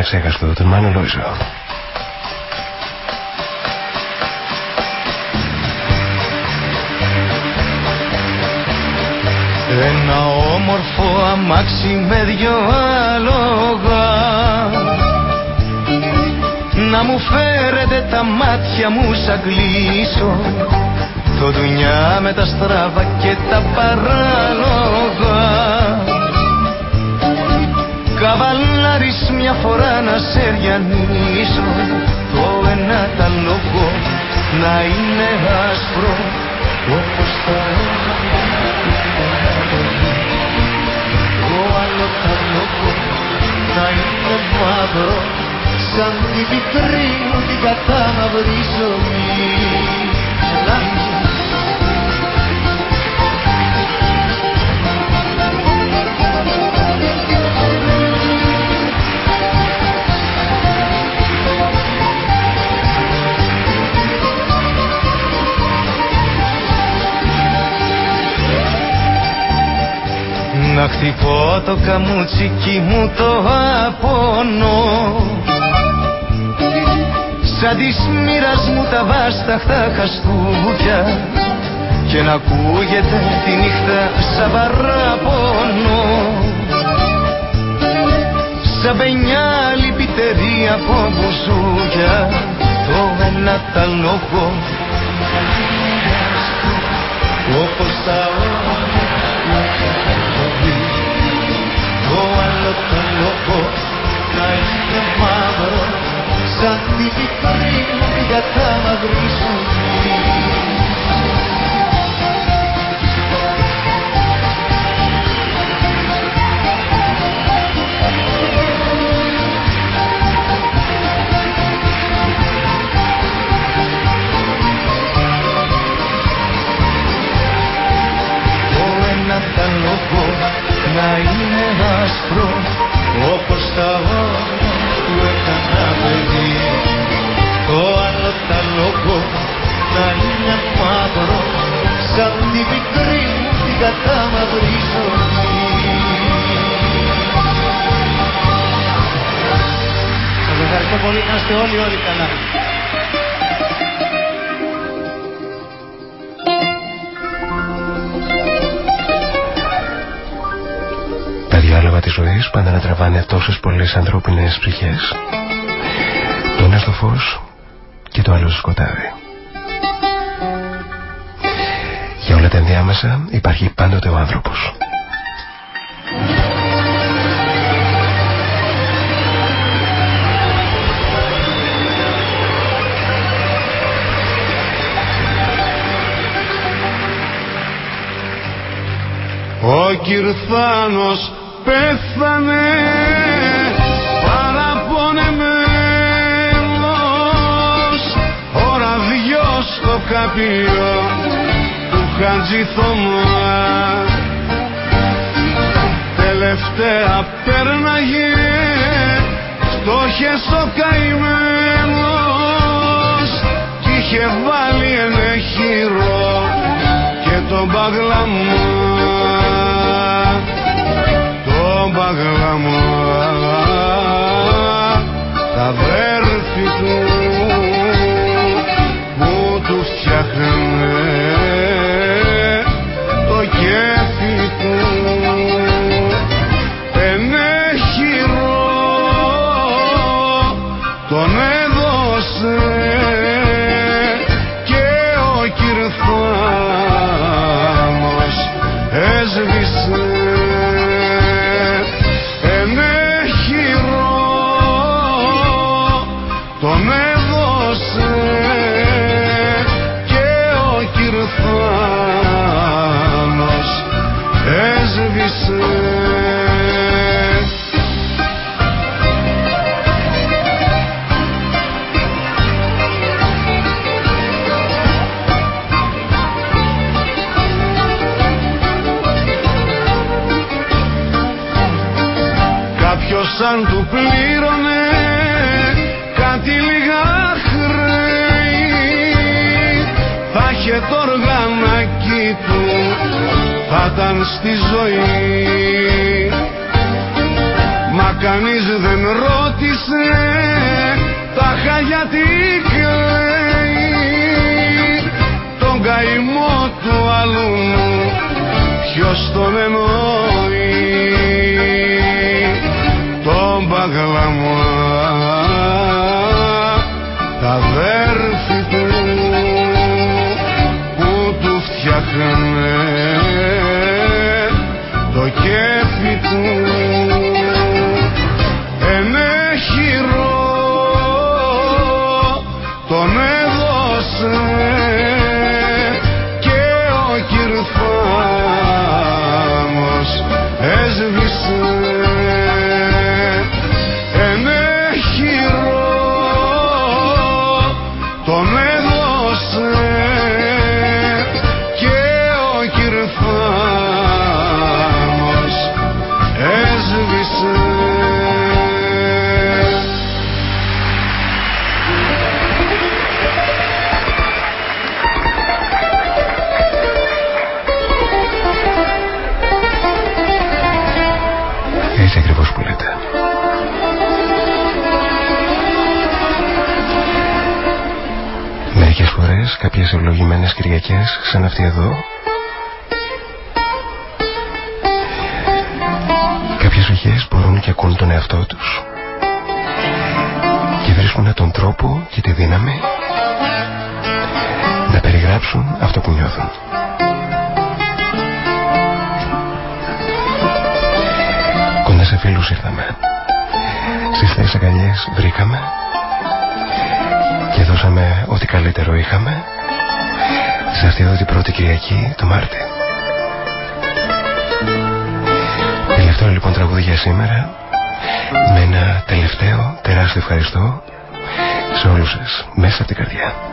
μας θυμίζει τον εξέγαστο, τον Μάνο Λόιζο. Ένα όμορφο αμάξι με δυο άλογα. Να μου φέρετε τα μάτια μου σαν κλείσω. Το δουλειά με τα στράβα και τα παράλογα Καβαλάρεις μια φορά να σε διανύσω Το ένα τα λόγο να είναι άσπρο όπως τα να είναι μαύρο σαν τη μικρή μου την κατάμαυρη ζωή. Χτυπώ το καμούτσικι μου το απόνο Σαν της μοίρας μου τα βάσταχτα χαστούκια Και να ακούγεται τη νύχτα σαν παράπονο Σαν παινιά λυπητερή από μπουζούκια Το ένα τα λόγο. Όπως τα το λόγο. Να είναι μαύρος σαν τη μικρή μου την κατάμαυρη Το ένας τα λόγο να είναι άσπρος όπως τα όρια που έκανα παιδί. Το άλλο τα λόγο να είναι μαύρο σαν τη μικρή μου την κατάμαυρη ζωή. Σας ευχαριστώ πολύ. Να είστε όλοι όλοι καλά της ζωής πάντα να τραβάνε τόσες πολλές ανθρώπινες ψυχές. Το ένα στο φως και το άλλο στο σκοτάδι. Για όλα τα ενδιάμεσα υπάρχει πάντοτε ο άνθρωπος. Ο Κυρθάνος πέθανε παραπονεμένος ο ραδιός στο καπίο του Χατζηθωμά τελευταία πέρναγε φτώχες ο καημένος. Κι είχε βάλει ένα χειρό και τον παγλαμό παγλαμά τα αδέρφη του που τους φτιάχνε το κέφι σαν αυτή εδώ κάποιες ψυχές μπορούν και ακούν τον εαυτό τους και βρίσκουν τον τρόπο και τη δύναμη να περιγράψουν αυτό που νιώθουν. Κοντά σε φίλους ήρθαμε. Στις θέσεις αγκαλιές βρήκαμε και δώσαμε ό,τι καλύτερο είχαμε Κυριακή το Μάρτι. Τελευταίο λοιπόν τραγούδι για σήμερα με ένα τελευταίο τεράστιο ευχαριστώ σε όλους σας μέσα από την καρδιά.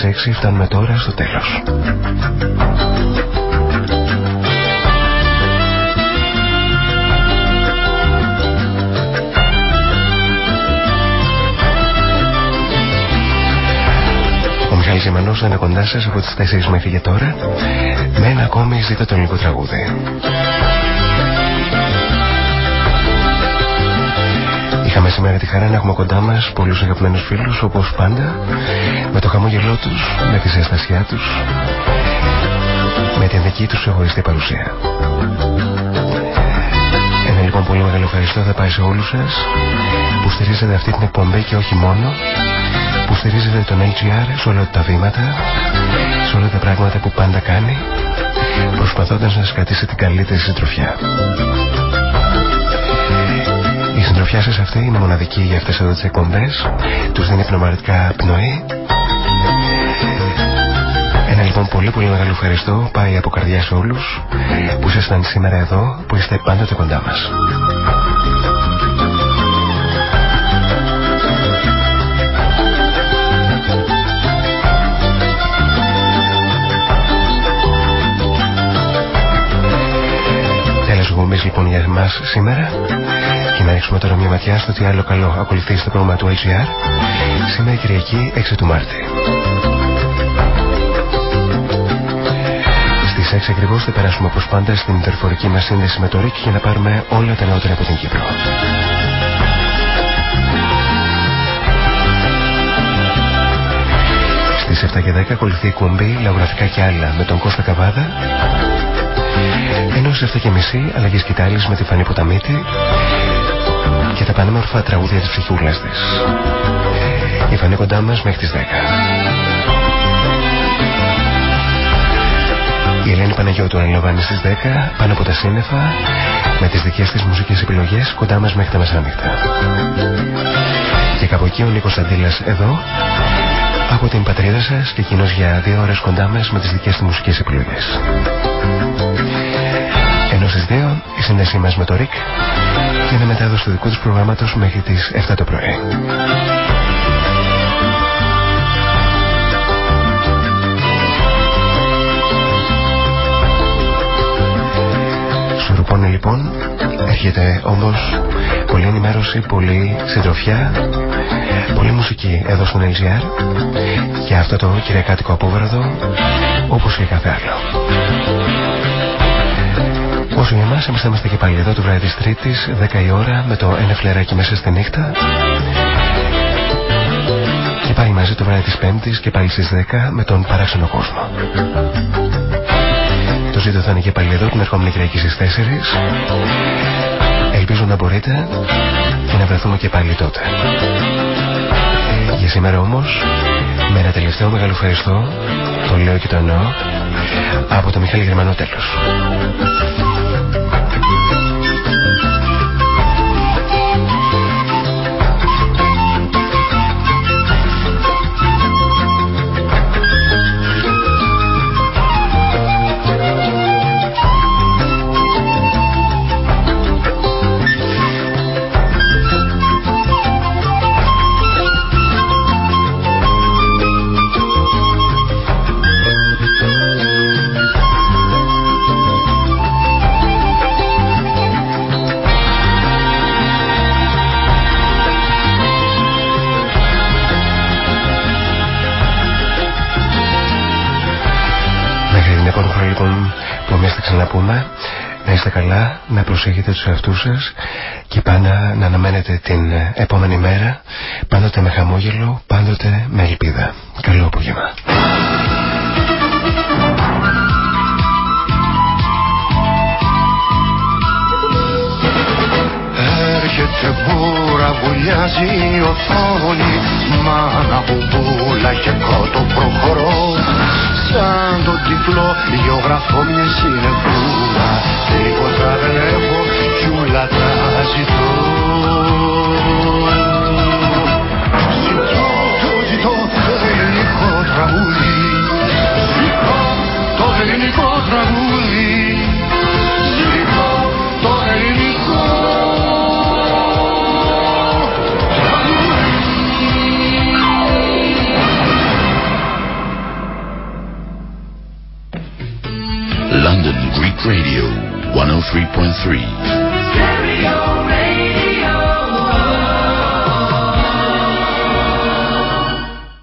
Τις 6 φτάνουμε τώρα στο τέλος. Μιχάλης Ζημανός είναι κοντά σας από τις 4 μέχρι και τώρα με ένα ακόμη ζήτω το ελληνικό τραγούδι. Είχαμε σήμερα τη χαρά να έχουμε κοντά μας πολλούς αγαπημένους φίλους όπως πάντα με το χαμόγελό τους, με τη ζεστασιά τους με την δική τους ξεχωριστή παρουσία. Ένα λοιπόν πολύ μεγάλο ευχαριστώ θα πάει σε όλους σας που στηρίζετε αυτή την εκπομπή και όχι μόνο που στηρίζεται τον LGR σε όλα τα βήματα, σε όλα τα πράγματα που πάντα κάνει, προσπαθώντας να σας κρατήσει την καλύτερη συντροφιά. Η συντροφιά σας αυτή είναι μοναδική για αυτές εδώ τις εκπομπές, τους δίνει πνευματικά πνοή. Ένα λοιπόν πολύ πολύ μεγάλο ευχαριστώ πάει από καρδιά σε όλους που ήσασταν σήμερα εδώ, που είστε πάντοτε κοντά μας. εκπομπής λοιπόν για εμάς σήμερα και να ρίξουμε τώρα μια ματιά στο τι άλλο καλό ακολουθεί στο πρόγραμμα του HGR σήμερα Κυριακή 6 του Μάρτη. Στις 6 ακριβώς θα περάσουμε όπως πάντα στην τερφορική μας σύνδεση με το ΡΙΚ για να πάρουμε όλα τα νεότερα από την Κύπρο. Στις 7 και 10 ακολουθεί η κουμπή Λαογραφικά και άλλα με τον Κώστα Καβάδα ενώ σε 7 και μισή αλλαγή σκητάλης με τη Φανή Ποταμίτη και τα πανέμορφα τραγούδια της ψυχούλας της. Η Φανή κοντά μας μέχρι τις 10. Η Ελένη Παναγιώτου αναλαμβάνει στις 10 πάνω από τα σύννεφα με τις δικές της μουσικές επιλογές κοντά μας μέχρι τα μεσάνυχτα. Και κάπου εκεί ο Νίκος Αντίλας εδώ από την πατρίδα σας και εκείνος για δύο ώρες κοντά μας με τις δικές του μουσικές επιλογές. Ενώ στις δύο η σύνδεσή μας με το ΡΙΚ είναι μετάδοση του δικού τους προγράμματος μέχρι τις 7 το πρωί. Σουρουπώνει λοιπόν, έρχεται όμως πολλή ενημέρωση, πολλή συντροφιά, πολλή μουσική εδώ στον LGR και αυτό το κυριακάτικο απόβραδο όπως και κάθε άλλο. Όσο για εμάς, εμείς θα είμαστε και πάλι εδώ το βράδυ της Τρίτης, 10 η ώρα, με το ένα φλεράκι μέσα στη νύχτα. Και πάλι μαζί το βράδυ της Πέμπτης και πάλι στις 10 με τον παράξενο κόσμο. Το ζήτο θα είναι και πάλι εδώ την ερχόμενη Κυριακή στις 4. Ελπίζω να μπορείτε και να βρεθούμε και πάλι τότε. Για σήμερα όμως, με ένα τελευταίο μεγάλο ευχαριστώ, το λέω και το εννοώ, από το Μιχάλη Γερμανό τέλος. Καλά, να προσέχετε τους εαυτούς σας και πάντα να αναμένετε την επόμενη μέρα πάντοτε με χαμόγελο, πάντοτε με ελπίδα. Καλό απόγευμα. Έρχεται μπούρα, βουλιάζει η οθόνη Μάνα μπουμπούλα και κότο προχωρώ. Σαν το τυφλό γεωγραφώ μια συνεφούλα Τίποτα δεν έχω κι ούλα τα ζητώ. Ζητώ, το ζητώ το ελληνικό τραγούδι. Ζητώ το ελληνικό τραγούδι 103.3.